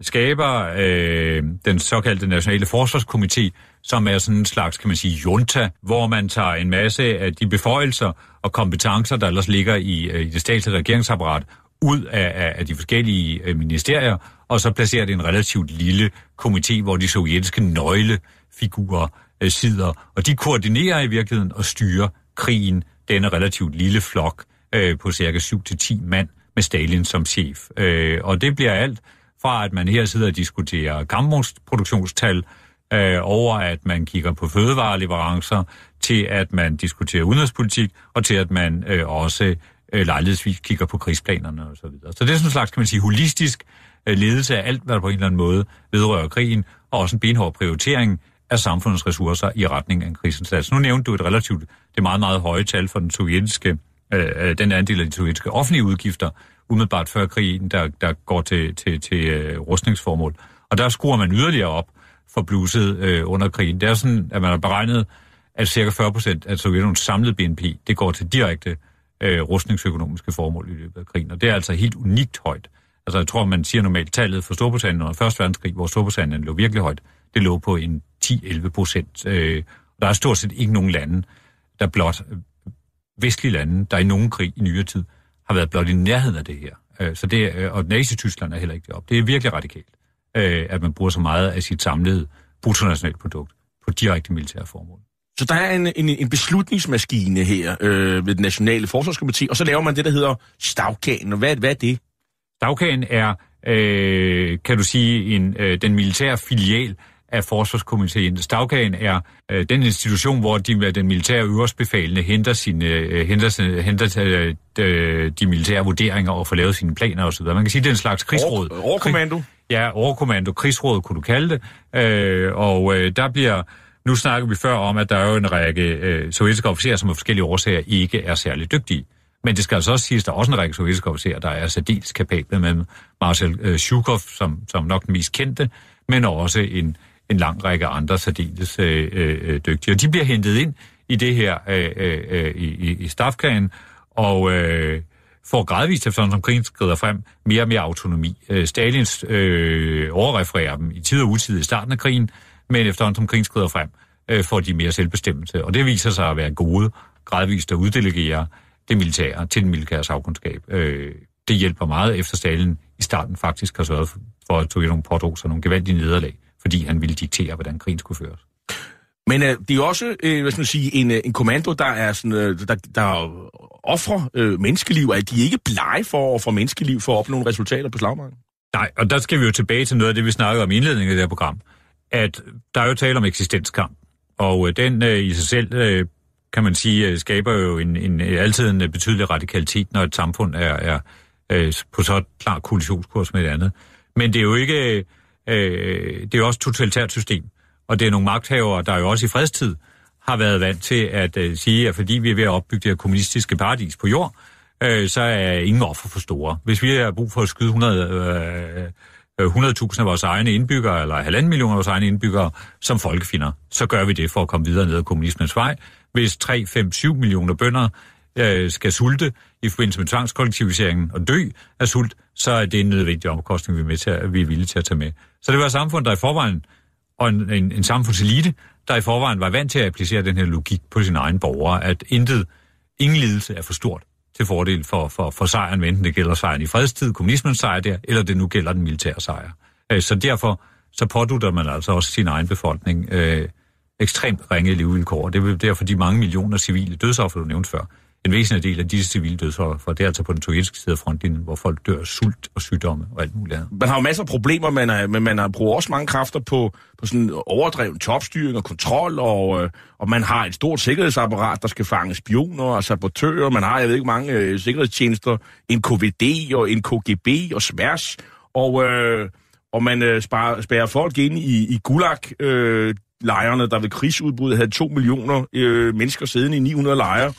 skaber øh, den såkaldte Nationale Forsvarskomité, som er sådan en slags, kan man sige, junta, hvor man tager en masse af de beføjelser og kompetencer, der ellers ligger i, øh, i det statslige regeringsapparat, ud af, af, af de forskellige øh, ministerier, og så placerer det en relativt lille komité, hvor de sovjetiske nøglefigurer øh, sidder, og de koordinerer i virkeligheden og styrer krigen, denne relativt lille flok øh, på cirka 7-10 mand med Stalin som chef. Øh, og det bliver alt fra, at man her sidder og diskuterer kampvognsproduktionstal, øh, over at man kigger på fødevareleverancer, til at man diskuterer udenrigspolitik, og til at man øh, også øh, lejlighedsvis kigger på krigsplanerne osv. Så, videre. så det er sådan en slags, kan man sige, holistisk øh, ledelse af alt, hvad der på en eller anden måde vedrører krigen, og også en benhård prioritering af samfundets ressourcer i retning af en krigsindsats. Nu nævnte du et relativt, det meget, meget høje tal for den sovjetiske, Øh, øh, den andel af de sovjetiske offentlige udgifter, umiddelbart før krigen, der, der går til, til, til øh, rustningsformål. Og der skruer man yderligere op for bluset øh, under krigen. Det er sådan, at man har beregnet, at cirka 40 procent af Sovjetunionens samlede BNP, det går til direkte øh, rustningsøkonomiske formål i løbet af krigen. Og det er altså helt unikt højt. Altså jeg tror, man siger normalt tallet for Storbritannien under 1. verdenskrig, hvor Storbritannien lå virkelig højt, det lå på en 10-11 procent. Øh, der er stort set ikke nogen lande, der blot vestlige lande, der i nogen krig i nyere tid har været blot i nærheden af det her. Øh, så det, øh, og Nazi-Tyskland er heller ikke det op. Det er virkelig radikalt, øh, at man bruger så meget af sit samlede bruttonationalprodukt på direkte militære formål. Så der er en, en, en beslutningsmaskine her øh, ved den nationale forsvarskomité, og så laver man det, der hedder Stavkagen. Hvad, hvad er det? Stavkagen er, øh, kan du sige, en, øh, den militære filial af Forsvarskomiteen. Stavkagen er øh, den institution, hvor de, den militære øverstbefalende henter, sine, øh, henter, henter øh, de, de militære vurderinger og får lavet sine planer osv. Man kan sige, det er en slags krigsråd. overkommando? Ja, overkommando, krigsråd kunne du kalde det. Øh, og øh, der bliver... Nu snakker vi før om, at der er jo en række øh, sovjetiske officerer, som af forskellige årsager ikke er særlig dygtige. Men det skal altså også siges, at der er også en række sovjetiske officerer, der er særdeles kapable med Marshal øh, Shukov, som, som nok den mest kendte, men også en en lang række andre særdeles øh, øh, øh, dygtige. Og de bliver hentet ind i det her øh, øh, øh i, i Stafkagen, og øh, får gradvist, efterhånden som krigen skrider frem, mere og mere autonomi. Øh, Stalins øh, overrefererer dem i tid og utid i starten af krigen, men efterhånden som krigen skrider frem, øh, får de mere selvbestemmelse. Og det viser sig at være gode, gradvist at uddelegere det militære til den militære sagkundskab. Øh, det hjælper meget, efter Stalin i starten faktisk har sørget for, at Sovjetunionen pådrog sig nogle gevaldige nederlag fordi han ville diktere, hvordan krigen skulle føres. Men øh, det er også, øh, hvad skal man sige, en, øh, en kommando, der er sådan, øh, der, der offrer øh, menneskeliv. Er de ikke blege for at få menneskeliv for at opnå nogle resultater på slagmarken? Nej, og der skal vi jo tilbage til noget af det, vi snakkede om i indledningen af det her program. At der er jo tale om eksistenskamp. Og øh, den øh, i sig selv, øh, kan man sige, øh, skaber jo en, en, altid en betydelig radikalitet, når et samfund er, er øh, på så klar kollisionskurs med et andet. Men det er jo ikke... Øh, det er jo også et totalitært system. Og det er nogle magthavere, der jo også i fredstid har været vant til at øh, sige, at fordi vi er ved at opbygge det her kommunistiske paradis på jord, øh, så er ingen offer for store. Hvis vi har brug for at skyde 100, øh, øh 100.000 af vores egne indbyggere, eller halvanden millioner af vores egne indbyggere, som folkefinder, så gør vi det for at komme videre ned ad kommunismens vej. Hvis 3, 5, 7 millioner bønder øh, skal sulte i forbindelse med tvangskollektiviseringen og dø af sult, så er det en nødvendig omkostning, vi er, med til at, vi er villige til at tage med. Så det var et samfund, der i forvejen, og en, en, en samfundselite, der i forvejen var vant til at applicere den her logik på sine egne borgere, at intet, ingen lidelse er for stort til fordel for, for, for sejren, enten det gælder sejren i fredstid, kommunismens sejr der, eller det nu gælder den militære sejr. Øh, så derfor så pådutter man altså også sin egen befolkning øh, ekstremt ringe livvilkår. Det er derfor de mange millioner civile dødsoffer, du nævnte før, en væsentlig del af disse civile dødsoffer, det er altså på den sovjetiske side af frontlinjen, hvor folk dør af sult og sygdomme og alt muligt andet. Man har jo masser af problemer, men, er, men man har brugt også mange kræfter på, på sådan overdreven topstyring og kontrol, og, øh, og man har et stort sikkerhedsapparat, der skal fange spioner og sabotører. Man har, jeg ved ikke, mange øh, sikkerhedstjenester, en KVD og en KGB og SMERS, og... Øh, og man øh, sparer, spærrer folk ind i, i gulag øh, lejrene, der ved krigsudbrud havde to millioner øh, mennesker siddende i 900 lejre.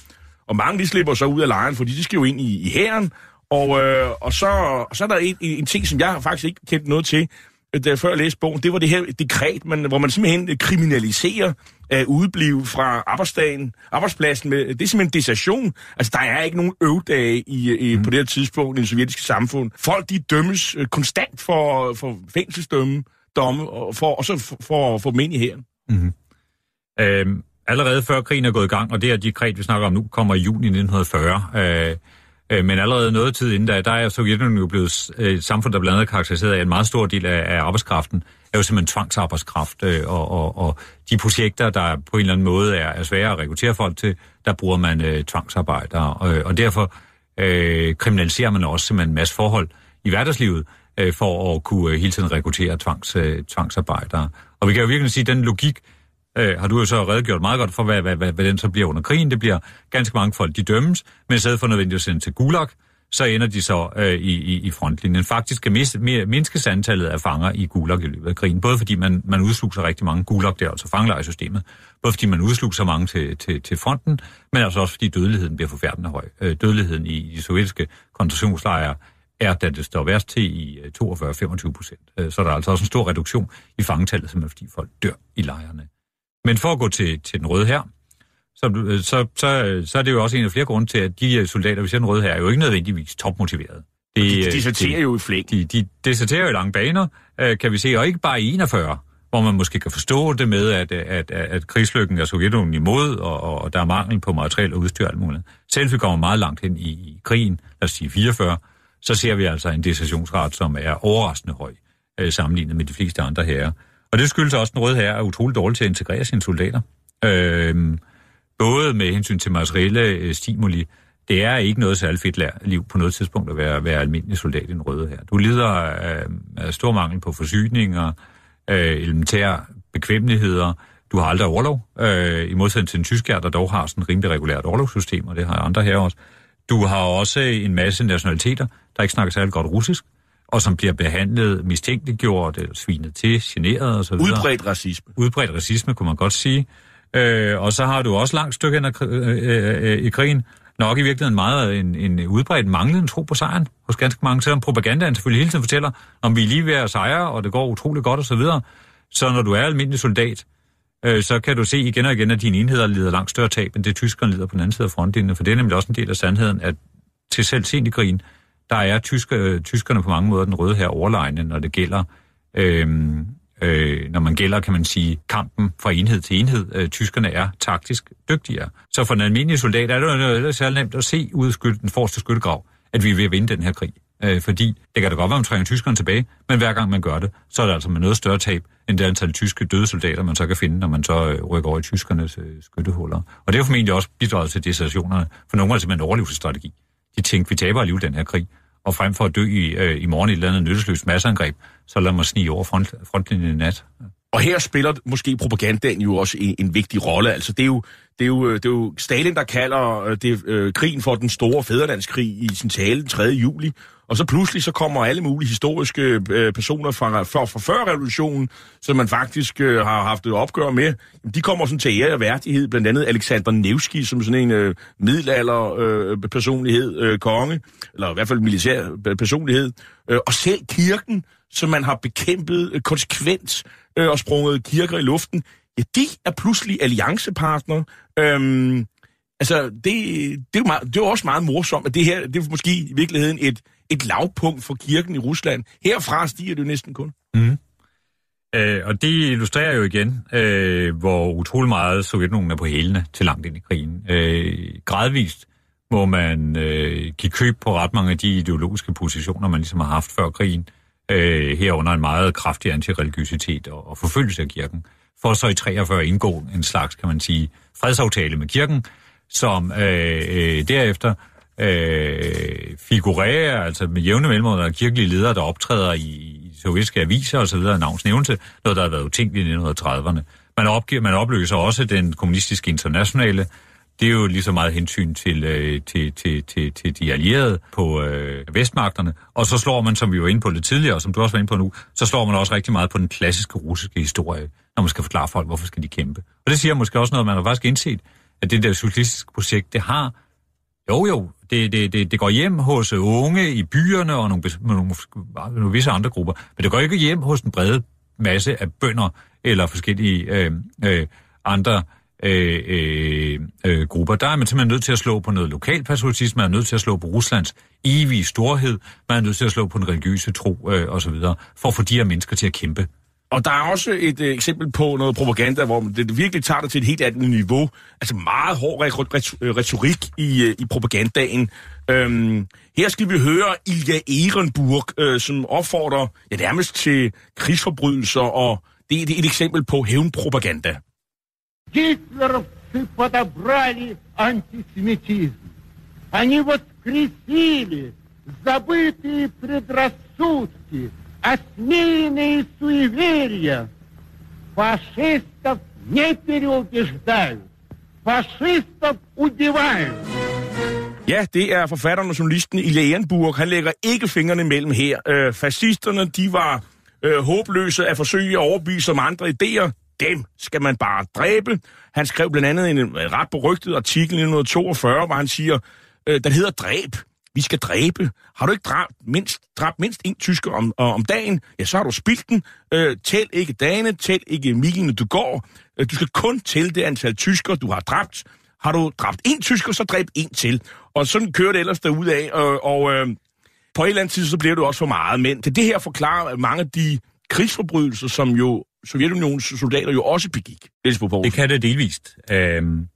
Og mange de slipper så ud af lejren, fordi de skal jo ind i, i hæren. Og, øh, og, så, så er der en, en ting, som jeg faktisk ikke kendte noget til, øh, da jeg før læste bogen, det var det her dekret, man, hvor man simpelthen kriminaliserer at udblive fra arbejdsdagen, arbejdspladsen. Med, det er simpelthen en desertion. Altså, der er ikke nogen øvdage i, i, mm. på det her tidspunkt i det sovjetiske samfund. Folk, de dømmes øh, konstant for, for fængselsdømme, domme, og, for, og så for, for, for mænd i hæren. Mm-hmm. Øhm, allerede før krigen er gået i gang, og det her dekret, vi snakker om nu, kommer i juni 1940. Øh, øh, men allerede noget tid inden da, der er Sovjetunionen jo blevet øh, et samfund, der blandt andet karakteriseret af en meget stor del af, af arbejdskraften, er jo simpelthen tvangsarbejdskraft, øh, og, og, og de projekter, der på en eller anden måde er, er svære at rekruttere folk til, der bruger man øh, tvangsarbejdere, og, øh, og derfor øh, kriminaliserer man også simpelthen en masse forhold i hverdagslivet, øh, for at kunne øh, hele tiden rekruttere tvangs, øh, tvangsarbejdere. Og vi kan jo virkelig sige, at den logik øh, har du jo så redegjort meget godt for, hvad, hvad, hvad, hvad den så bliver under krigen. Det bliver ganske mange folk, de dømmes, men i stedet for nødvendigt at sende til Gulag, så ender de så øh, i, i, i frontlinjen. Faktisk kan miste, mere, mindskes antallet af fanger i Gulag i løbet af krigen, både fordi man, man udslug så rigtig mange Gulag, der altså fangelejrsystemet, både fordi man udslug så mange til, til, til fronten, men altså også fordi dødeligheden bliver forfærdende høj. Øh, dødeligheden i de sovjetiske koncentrationslejre er, da det står værst til i øh, 42-25 procent. Øh, så der er altså også en stor reduktion i fangetallet, simpelthen fordi folk dør i lejrene. Men for at gå til, til den røde her, så, øh, så, så, så er det jo også en af flere grunde til, at de øh, soldater, vi ser den røde her, er jo ikke nødvendigvis topmotiverede. Det, de, de sorterer jo i flæk. De, de deserterer jo i lange baner, kan vi se, og ikke bare i 41, hvor man måske kan forstå det med, at, at, at, at krigslykken er Sovjetunionen imod, og, og der er mangel på materiel og udstyr og alt muligt. Selv vi kommer meget langt hen i, i krigen, lad os sige 44, så ser vi altså en desertionsret, som er overraskende høj, øh, sammenlignet med de fleste andre herrer. Og det skyldes også, at den røde her er utrolig dårlig til at integrere sine soldater. Øh, både med hensyn til materielle øh, stimuli, det er ikke noget særligt fedt liv på noget tidspunkt at være, være almindelig soldat i den røde her. Du lider af, af stor mangel på forsyninger, øh, elementære bekvemmeligheder, du har aldrig overlov, øh, i modsætning til en tysk der dog har sådan et rimelig regulært overlovssystem, og det har andre her også. Du har også en masse nationaliteter, der ikke snakker særlig godt russisk, og som bliver behandlet mistænkeliggjort, eller svinet til, generet osv. Udbredt racisme. Udbredt racisme, kunne man godt sige. Øh, og så har du også langt stykke ind øh, øh, i krigen, nok i virkeligheden meget en, en udbredt manglende tro på sejren hos ganske mange, selvom propagandaen selvfølgelig hele tiden fortæller, om vi er lige ved at sejre, og det går utrolig godt osv. Så, videre. så når du er almindelig soldat, øh, så kan du se igen og igen, at dine enheder lider langt større tab, end det tyskerne lider på den anden side af frontlinjen, for det er nemlig også en del af sandheden, at til selv sent i krigen, der er tysker, tyskerne på mange måder den røde her overlegne, når det gælder, øh, øh, når man gælder, kan man sige, kampen fra enhed til enhed. Øh, tyskerne er taktisk dygtigere. Så for en almindelig soldat er det noget særlig nemt at se ud af den forreste skyttegrav, at vi er ved at vinde den her krig. Øh, fordi det kan da godt være, at man trænger tyskerne tilbage, men hver gang man gør det, så er det altså med noget større tab, end det antal tyske døde soldater, man så kan finde, når man så øh, rykker over i tyskernes øh, skyttehuller. Og det er jo formentlig også bidraget til desertionerne, for nogle er det simpelthen en overlevelsesstrategi. De tænkte, vi taber alligevel den her krig, og frem for at dø i, øh, i morgen i et eller andet nyttesløst masseangreb, så lad mig snige over front, frontlinjen i nat. Og her spiller måske propagandaen jo også en, en vigtig rolle. Altså, det er jo, det er jo, øh, det er jo Stalin, der kalder øh, det, øh, krigen for den store fædrelandskrig i sin tale den 3. juli, og så pludselig så kommer alle mulige historiske øh, personer fra, fra, fra før revolutionen, som man faktisk øh, har haft et opgør med. De kommer sådan til ære og værdighed, blandt andet Alexander Nevsky, som sådan en øh, middelalder øh, personlighed, øh, konge, eller i hvert fald militær øh, personlighed. Øh, og selv kirken, som man har bekæmpet øh, konsekvent øh, og sprunget kirker i luften, ja, de er pludselig alliancepartnere. Øhm, altså, det, det, er jo meget, det er også meget morsomt, at det her, det er måske i virkeligheden et, et lavpunkt for kirken i Rusland. Herfra stiger det jo næsten kun. Mm. Øh, og det illustrerer jo igen, øh, hvor utrolig meget Sovjetunionen er på hælene til langt ind i krigen. Øh, gradvist må man øh, give køb på ret mange af de ideologiske positioner, man ligesom har haft før krigen, øh, herunder en meget kraftig antireligiøsitet og, og forfølgelse af kirken, for så i 43 indgå en slags, kan man sige, fredsaftale med kirken, som øh, øh, derefter øh, figurerer, altså med jævne mellemrum, der kirkelige ledere, der optræder i, i sovjetiske aviser osv., navnsnævnelse, noget der har været utænkeligt i 1930'erne. Man, opgiver, man opløser også den kommunistiske internationale, det er jo lige så meget hensyn til, øh, til, til, til, til de allierede på øh, vestmagterne. Og så slår man, som vi var inde på lidt tidligere, og som du også var inde på nu, så slår man også rigtig meget på den klassiske russiske historie, når man skal forklare folk, hvorfor skal de kæmpe. Og det siger måske også noget, man har faktisk indset, at det der socialistiske projekt, det har, jo jo, det, det, det, det går hjem hos øh, unge i byerne og nogle, nogle, nogle visse andre grupper, men det går ikke hjem hos den brede masse af bønder eller forskellige øh, øh, andre øh, øh, øh, grupper. Der er man simpelthen nødt til at slå på noget lokalpatriotisme, man er nødt til at slå på Ruslands evige storhed, man er nødt til at slå på den religiøse tro øh, osv., for at få de her mennesker til at kæmpe. Og der er også et øh, eksempel på noget propaganda, hvor det virkelig tager det til et helt andet niveau. Altså meget hård øh, retorik i, øh, i propagandaen. Øhm, her skal vi høre Ilja Ehrenburg, øh, som opfordrer ja, nærmest til krigsforbrydelser, og det, det er et eksempel på hævnpropaganda. Гитлеровцы подобрали антисемитизм. Они воскресили забытые предрассудки, осмеянные суеверия. Фашистов не переубеждают. Фашистов убивают. Ja, det er forfatteren og journalisten Ilja Ehrenburg. Han lægger ikke fingrene imellem her. Øh, fascisterne, de var øh, håbløse at forsøge at overbevise om andre idéer dem skal man bare dræbe. Han skrev blandt andet en ret berygtet artikel i 1942, hvor han siger, øh, den hedder Dræb. Vi skal dræbe. Har du ikke dræbt mindst, dræbt mindst en tysker om, øh, om dagen, ja, så har du spildt den. Øh, tæl ikke dagene, tæl ikke milene, du går. Øh, du skal kun tælle det antal tysker, du har dræbt. Har du dræbt en tysker, så dræb en til. Og sådan kører det ellers derudad, og, og øh, på et eller andet tid, så bliver det også for meget. Men det, det her forklarer mange af de krigsforbrydelser, som jo Sovjetunionens soldater jo også begik. Det kan det delvist. Øhm,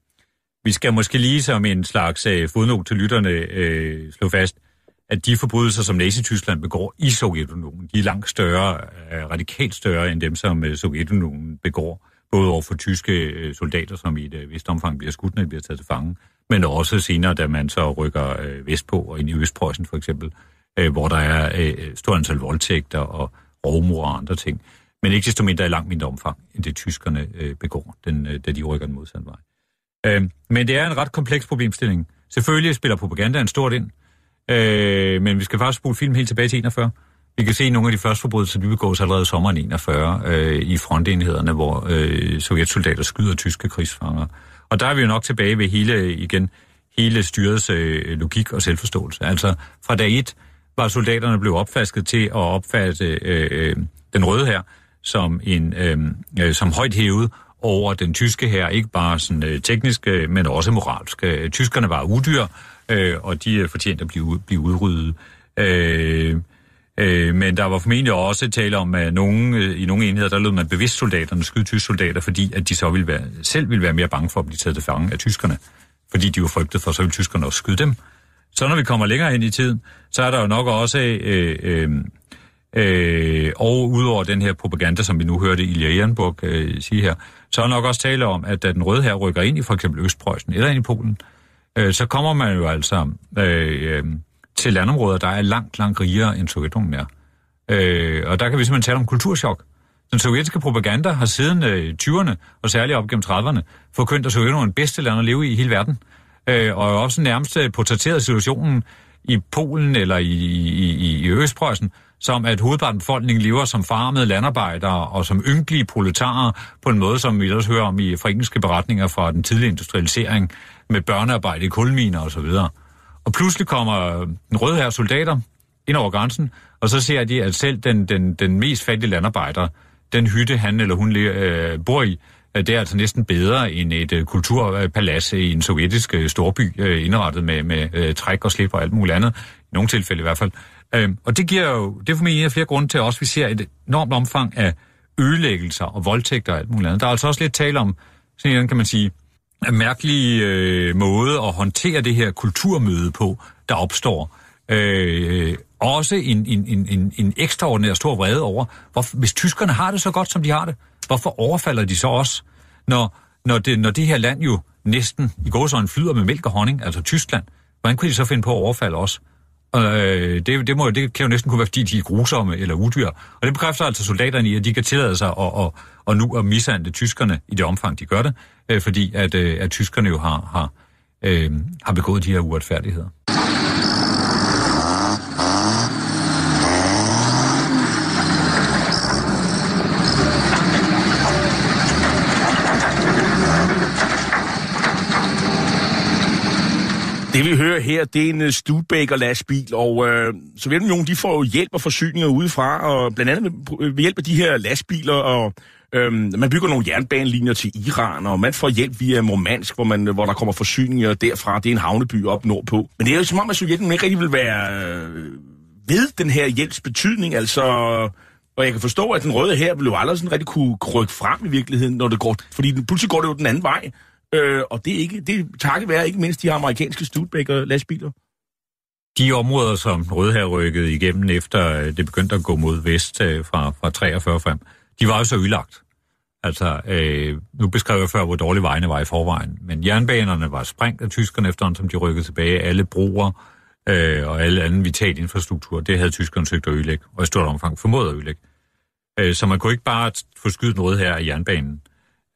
vi skal måske lige som en slags øh, fodnote til lytterne øh, slå fast, at de forbrydelser, som Nazi-Tyskland begår i Sovjetunionen, de er langt større, øh, radikalt større end dem, som øh, Sovjetunionen begår, både over for tyske øh, soldater, som i et øh, vist omfang bliver skudt, når de bliver taget til fange, men også senere, da man så rykker øh, vestpå og ind i Østpreussen for eksempel, øh, hvor der er øh, stort antal voldtægter og rovmor og andre ting men ikke desto mindre i langt mindre omfang, end det tyskerne øh, begår, den, øh, da de rykker den modsatte vej. Øh, men det er en ret kompleks problemstilling. Selvfølgelig spiller propaganda en stor ind, øh, men vi skal faktisk spole film helt tilbage til 41. Vi kan se nogle af de første forbrydelser, de begås allerede i sommeren 41 øh, i frontenhederne, hvor øh, sovjetsoldater skyder tyske krigsfanger. Og der er vi jo nok tilbage ved hele, igen, hele styrets øh, logik og selvforståelse. Altså fra dag 1 var soldaterne blevet opfasket til at opfatte øh, øh den røde her som, en, øh, øh, som højt hævet over den tyske her, ikke bare sådan øh, teknisk, øh, men også moralsk. Øh, tyskerne var udyr, øh, og de øh, fortjente at blive, blive udryddet. Øh, øh, men der var formentlig også tale om, at nogen, øh, i nogle enheder, der lød man bevidst soldaterne skyde tyske soldater, fordi at de så ville være, selv ville være mere bange for at blive taget til fange af tyskerne. Fordi de var frygtet for, så ville tyskerne også skyde dem. Så når vi kommer længere ind i tiden, så er der jo nok også øh, øh, Øh, og udover den her propaganda, som vi nu hørte Ilja Ehrenburg øh, sige her, så er nok også tale om, at da den røde her rykker ind i for eksempel Østpreussen eller ind i Polen, øh, så kommer man jo altså øh, øh, til landområder, der er langt, langt rigere end Sovjetunionen er. Øh, og der kan vi simpelthen tale om kulturschok. Den sovjetiske propaganda har siden øh, 20'erne, og særligt op gennem 30'erne, forkyndt, at Sovjetunionen er den bedste land at leve i i hele verden. Øh, og også nærmest øh, portrætteret situationen i Polen eller i, i, i Østpreussen, som at hovedparten af befolkningen lever som farmede landarbejdere og som ynkelige proletarer på en måde, som vi også hører om i engelske beretninger fra den tidlige industrialisering med børnearbejde i kulminer osv. Og pludselig kommer den røde her soldater ind over grænsen, og så ser de, at selv den, den, den mest fattige landarbejder, den hytte, han eller hun øh, bor i, Øh, det er altså næsten bedre end et øh, kulturpalads i en sovjetisk øh, storby, indrettet med, med træk og slip og alt muligt andet. I nogle tilfælde i hvert fald. Øhm, og det giver jo, det er for mig en af flere grunde til at også, vi ser et enormt omfang af ødelæggelser og voldtægter og alt muligt andet. Der er altså også lidt tale om, sådan en, kan man sige, en mærkelig øh, måde at håndtere det her kulturmøde på, der opstår. Øh, også en, en, en, en, en ekstraordinær stor vrede over, hvor, hvis tyskerne har det så godt, som de har det, hvorfor overfalder de så os, når, når, det, når det her land jo næsten i går så en flyder med mælk og honning, altså Tyskland, hvordan kunne de så finde på at overfalde os? Øh, det, det, må, det kan jo næsten kunne være, fordi de er grusomme eller udyr. Og det bekræfter altså soldaterne i, at de kan tillade sig at, at, at nu at mishandle tyskerne i det omfang, de gør det, øh, fordi at, øh, at tyskerne jo har, har øh, har begået de her uretfærdigheder. Det vi hører her, det er en øh, Studebaker lastbil, og øh, Sovjetunionen de får jo hjælp og forsyninger udefra, og blandt andet ved, ved hjælp af de her lastbiler, og øh, man bygger nogle jernbanelinjer til Iran, og man får hjælp via Murmansk, hvor, man, hvor der kommer forsyninger derfra. Det er en havneby op nordpå. Men det er jo som om, at Sovjetunionen ikke rigtig vil være øh, ved den her hjælps betydning, altså... Og jeg kan forstå, at den røde her vil jo aldrig sådan rigtig kunne rykke frem i virkeligheden, når det går... Fordi den, pludselig går det jo den anden vej. Øh, og det er, ikke, det er takket være ikke mindst de amerikanske Studebaker lastbiler. De områder, som Rødhær rykkede igennem, efter øh, det begyndte at gå mod vest øh, fra, fra 43 frem, de var jo så ødelagt. Altså, øh, nu beskrev jeg før, hvor dårlige vejene var i forvejen, men jernbanerne var sprængt af tyskerne efterhånden, som de rykkede tilbage. Alle broer øh, og alle anden vital infrastruktur, det havde tyskerne søgt at ødelægge, og i stort omfang formået at ødelægge. Øh, så man kunne ikke bare få noget her i jernbanen.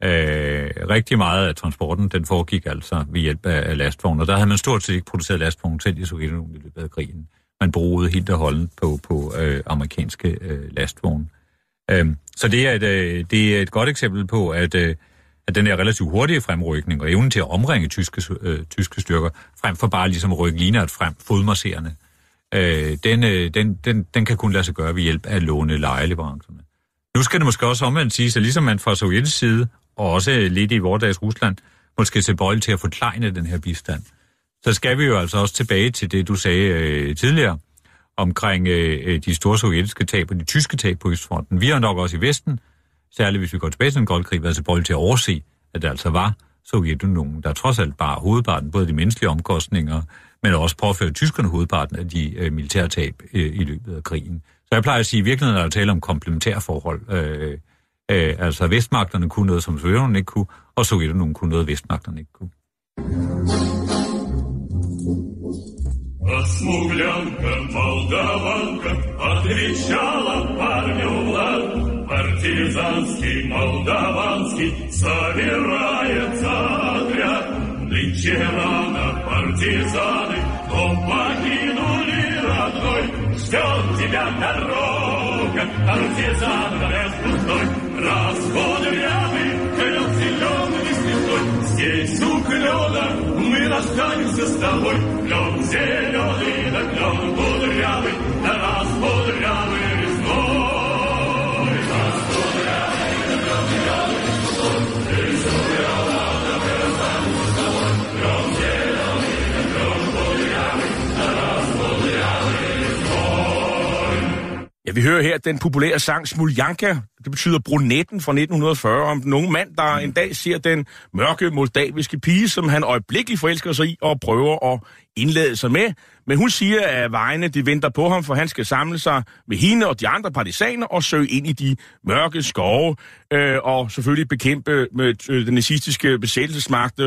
Øh, rigtig meget af transporten, den foregik altså ved hjælp af, lastvogne, og der havde man stort set ikke produceret lastvogne selv i Sovjetunionen i løbet af krigen. Man brugede helt og holdent på, på øh, amerikanske øh, lastvogne. Øh, så det er, et, øh, det er et godt eksempel på, at, øh, at den her relativt hurtige fremrykning og evnen til at omringe tyske, øh, tyske styrker, frem for bare ligesom at rykke linert frem, fodmarserende, øh, den, øh, den, den, den kan kun lade sig gøre ved hjælp af låne lejeleverancerne. Nu skal det måske også omvendt sige, at ligesom man fra Sovjets side og også øh, lidt i vores Rusland, måske til til at forklejne den her bistand. Så skal vi jo altså også tilbage til det, du sagde øh, tidligere, omkring øh, øh de store sovjetiske tab og de tyske tab på Østfronten. Vi har nok også i Vesten, særligt hvis vi går tilbage til den kolde krig, været til til at overse, at det altså var Sovjetunionen, der trods alt bare hovedparten, både de menneskelige omkostninger, men også påførte tyskerne hovedparten af de øh, militære tab øh, i løbet af krigen. Så jeg plejer at sige, at i virkeligheden er der tale om komplementærforhold. Øh, Øh, altså vestmagterne kunne noget, som Sovjetunionen ikke kunne, og Sovjetunionen kunne noget, vestmagterne ikke kunne. Смуглянка, молдаванка, отвечала парню Влад. Партизанский, молдаванский, собирается отряд. Нынче рано партизаны, дом покинули родной. Ждет тебя дорога, партизан, лес пустой. Расход ряды, клен зеленый звездой. Здесь у клена мы расстанемся с тобой. Клен зеленый, да клен кудрявый, да vi hører her den populære sang Smuljanka, det betyder brunetten fra 1940, om den unge mand, der en dag ser den mørke moldaviske pige, som han øjeblikkeligt forelsker sig i og prøver at indlade sig med. Men hun siger, at vejene de venter på ham, for han skal samle sig med hende og de andre partisaner og søge ind i de mørke skove øh, og selvfølgelig bekæmpe med øh, den nazistiske besættelsesmagt.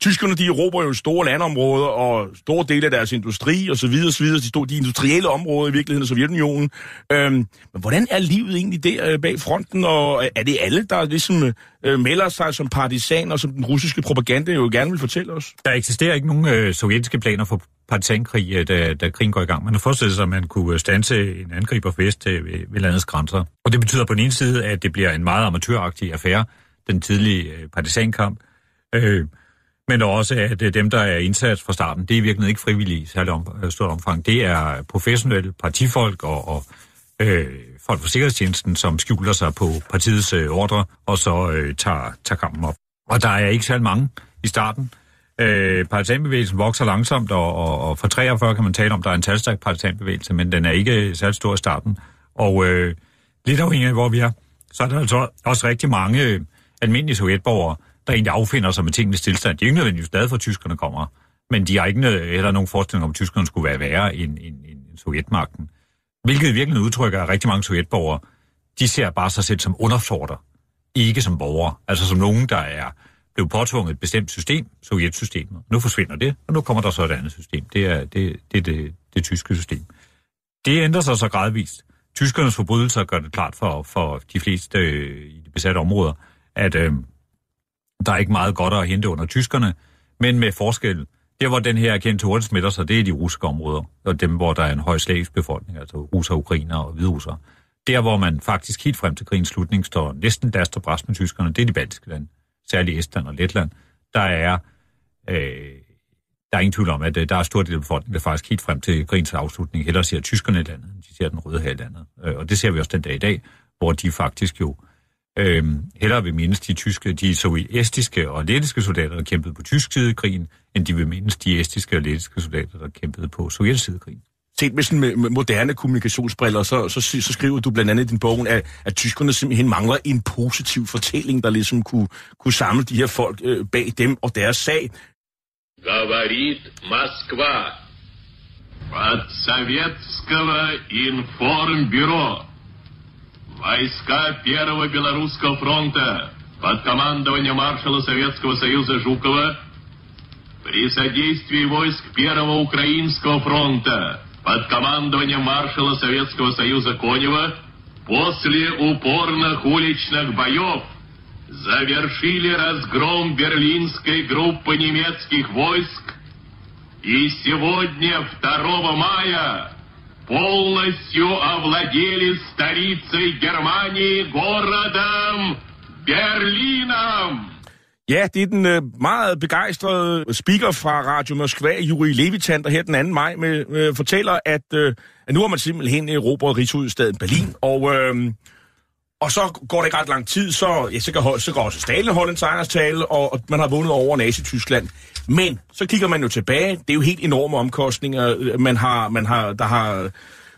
Tyskerne, de erobrer jo store landområder og store dele af deres industri og så videre, så videre. De, store, de industrielle områder i virkeligheden af Sovjetunionen. Øhm, men hvordan er livet egentlig der øh, bag fronten, og øh, er det alle, der ligesom øh, melder sig som partisaner, som den russiske propaganda jo gerne vil fortælle os? Der eksisterer ikke nogen øh, sovjetiske planer for partisankrig, øh, da, da krigen går i gang. Man har forestillet sig, at man kunne øh, stanse en angriber vest til ved, ved landets grænser. Og det betyder på den ene side, at det bliver en meget amatøragtig affære, den tidlige øh, partisankamp. Øh, men også at øh, dem, der er indsat fra starten, det er virkelig ikke frivillige i særlig om, øh, stort omfang. Det er professionelle partifolk og, og øh, folk fra Sikkerhedstjenesten, som skjuler sig på partiets øh, ordre, og så øh, tager, tager kampen op. Og der er ikke særlig mange i starten. Øh, partisanbevægelsen vokser langsomt, og, og, og fra 43 kan man tale om, der er en talstærk partisanbevægelse, men den er ikke særlig stor i starten. Og øh, lidt afhængig af, hvor vi er, så er der altså også rigtig mange øh, almindelige sovjetborgere, der egentlig affinder sig med tingenes tilstand. De er ikke nødvendigvis glade for, at tyskerne kommer, men de har ikke heller nogen forestilling om, at tyskerne skulle være værre end, end, end sovjetmagten. Hvilket virkelig udtrykker, at rigtig mange sovjetborgere, de ser bare sig selv som undersorter, ikke som borgere. Altså som nogen, der er blevet påtvunget et bestemt system, sovjetsystemet. Nu forsvinder det, og nu kommer der så et andet system. Det er det, det, det, det, det tyske system. Det ændrer sig så gradvist. Tyskernes forbrydelser gør det klart for, for de fleste øh, i de besatte områder, at øh, der er ikke meget godt at hente under tyskerne, men med forskel Der, hvor den her erkendte hurtigt smitter sig, det er de russiske områder, og dem, hvor der er en høj slavisk befolkning, altså russer, ukrainer og hviderusser. Der, hvor man faktisk helt frem til krigens slutning står næsten last og bræst med tyskerne, det er de baltiske lande, særligt Estland og Letland. Der er, øh, der er ingen tvivl om, at øh, der er stor del af befolkningen, der faktisk helt frem til krigens afslutning hellere ser tyskerne i landet, end de ser den røde her i landet. Øh, og det ser vi også den dag i dag, hvor de faktisk jo øh, hellere vil mindes de tyske, de sovjetiske og lettiske soldater, der kæmpede på tysk side i krigen, end de vil mindes de estiske og lettiske soldater, der kæmpede på sovjetisk side i krigen. Set med, sådan, med, med moderne kommunikationsbriller, så, så, så skriver du blandt andet i din bog, at, at tyskerne simpelthen mangler en positiv fortælling, der ligesom kunne, kunne samle de her folk øh, bag dem og deres sag. Говорит Москва. От Советского информбюро. Войска Первого Белорусского фронта под командованием маршала Советского Союза Жукова при содействии войск Первого Украинского фронта под командованием маршала Советского Союза Конева после упорных уличных боев завершили разгром берлинской группы немецких войск. И сегодня, 2 мая, полностью овладели столицей Германии городом Берлином. Ja, det er den øh, meget begejstrede speaker fra Radio Moskva, Juri Levitan, der her den 2. maj med, øh, fortæller, at, øh, at nu har man simpelthen erobret rigshovedstaden Berlin, og, øh, og så går det ikke ret lang tid, så, ja, så, kan, så går også Stalin holde en sejrstale, og, og man har vundet over Nazi-Tyskland. Men så kigger man jo tilbage, det er jo helt enorme omkostninger, man har, man har, der har,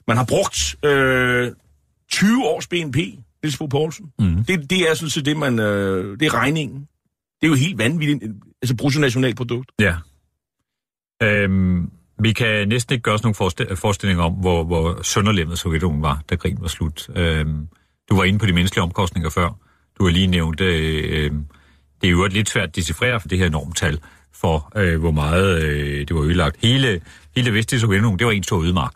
man har brugt øh, 20 års BNP, Niels Bo Poulsen. Mm. Det, det er sådan set det, man, øh, det er regningen. Det er jo helt vanvittigt, altså bruttonationalprodukt. Ja. Øhm, vi kan næsten ikke gøre os nogle forestillinger om, hvor, hvor sønderlemmet Sovjetunionen var, da krigen var slut. Øhm, du var inde på de menneskelige omkostninger før. Du har lige nævnt, øh, det er jo lidt svært at decifrere for det her enormt tal, for øh, hvor meget øh, det var ødelagt. Hele, hele vestlige Sovjetunionen, det var en stor ødemark.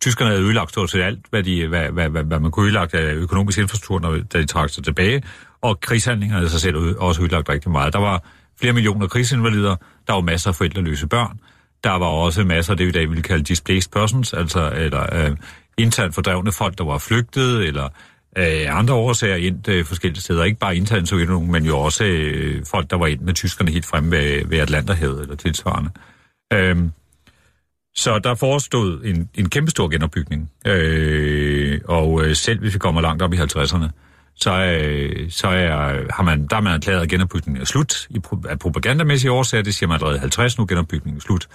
Tyskerne havde ødelagt stort set alt, hvad, de, hvad, hvad, hvad, hvad man kunne ødelagt af økonomisk infrastruktur, når, da de trak sig tilbage. Og krigshandlingerne havde sig selv også ødelagt rigtig meget. Der var flere millioner krigsinvalider, der var masser af forældreløse børn, der var også masser af det, vi i dag ville kalde displaced persons, altså eller, øh, internt fordrevne folk, der var flygtet, eller øh, andre årsager ind øh, forskellige steder. Ikke bare internt Sovjetunionen, men jo også øh, folk, der var ind med tyskerne helt fremme ved, ved Atlanterhavet eller tilsvarende. Øh, så der forestod en, en kæmpestor genopbygning. Øh, og øh, selv hvis vi kommer langt op i 50'erne, så, øh, så er, har man, der har man erklæret, at genopbygningen er slut. I, af propagandamæssige årsager, det siger man allerede 50, nu genopbygningen er slut.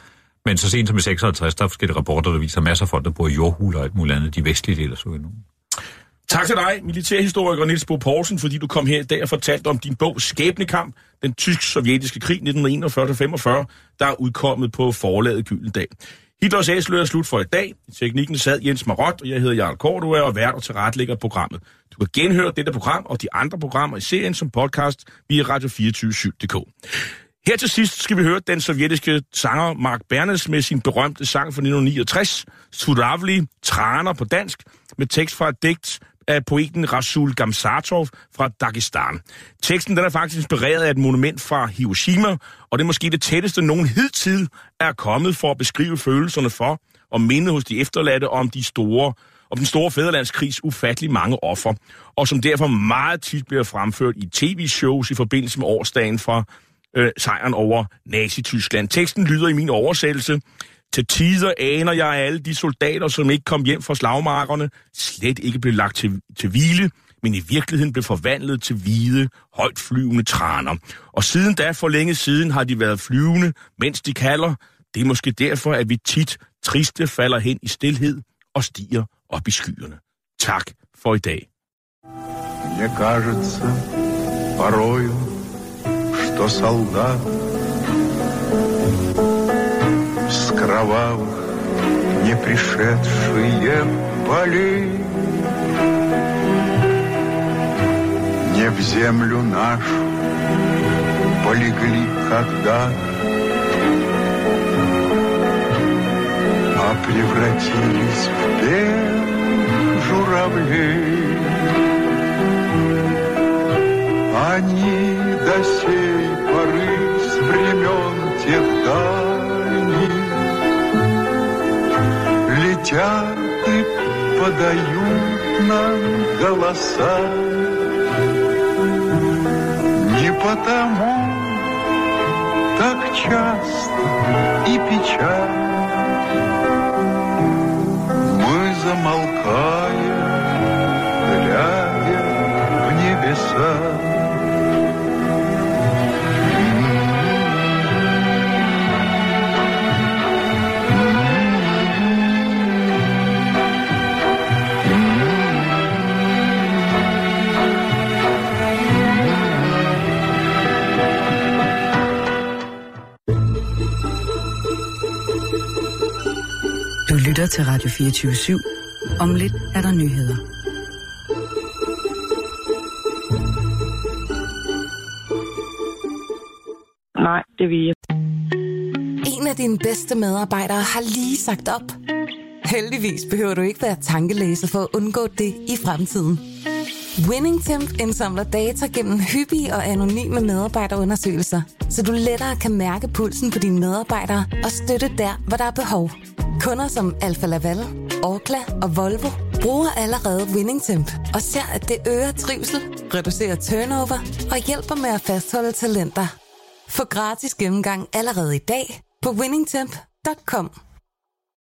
Men så sent som i 56, der er forskellige rapporter, der viser masser af folk, der bor i jordhuler og alt muligt andet, de vestlige dele af Sovjetunionen. Tak til dig, militærhistoriker Niels Bo Poulsen, fordi du kom her i dag og fortalte om din bog Skæbnekamp, den tysk-sovjetiske krig 1941-45, der er udkommet på forlaget Gyldendal. Hitlers æsler er slut for i dag. I teknikken sad Jens Marot, og jeg hedder Jarl Kortua, og vært og tilrettelægger programmet. Du kan genhøre dette program og de andre programmer i serien som podcast via radio247.dk. Her til sidst skal vi høre den sovjetiske sanger Mark Bernes med sin berømte sang fra 1969, Suravli, Træner på dansk, med tekst fra et digt af poeten Rasul Gamsatov fra Dagestan. Teksten den er faktisk inspireret af et monument fra Hiroshima, og det er måske det tætteste, nogen hidtil er kommet for at beskrive følelserne for og minde hos de efterladte om de store om den store fæderlandskrigs ufattelig mange offer, og som derfor meget tit bliver fremført i tv-shows i forbindelse med årsdagen for øh, sejren over Nazi-Tyskland. Teksten lyder i min oversættelse, til tider aner jeg, at alle de soldater, som ikke kom hjem fra slagmarkerne, slet ikke blev lagt til, til hvile, men i virkeligheden blev forvandlet til hvide, højt flyvende traner. Og siden da, for længe siden, har de været flyvende, mens de kalder. Det er måske derfor, at vi tit triste falder hen i stilhed og stiger op i skyerne. Tak for i dag. Мне кажется, порою, что солдат кровавых не пришедшие полей не в землю нашу полегли когда а превратились в белых журавлей. Они до сей поры с времен тех дальних летят и подают нам голоса. Не потому так часто и печально мы замолкаем, глядя в небеса. Lytter til Radio 24-7. Om lidt er der nyheder. Nej, det vil jeg. En af dine bedste medarbejdere har lige sagt op. Heldigvis behøver du ikke være tankelæser for at undgå det i fremtiden. WinningTemp indsamler data gennem hyppige og anonyme medarbejderundersøgelser, så du lettere kan mærke pulsen på dine medarbejdere og støtte der, hvor der er behov. Kunder som Alfa Laval, Orkla og Volvo bruger allerede WinningTemp og ser, at det øger trivsel, reducerer turnover og hjælper med at fastholde talenter. Få gratis gennemgang allerede i dag på winningtemp.com.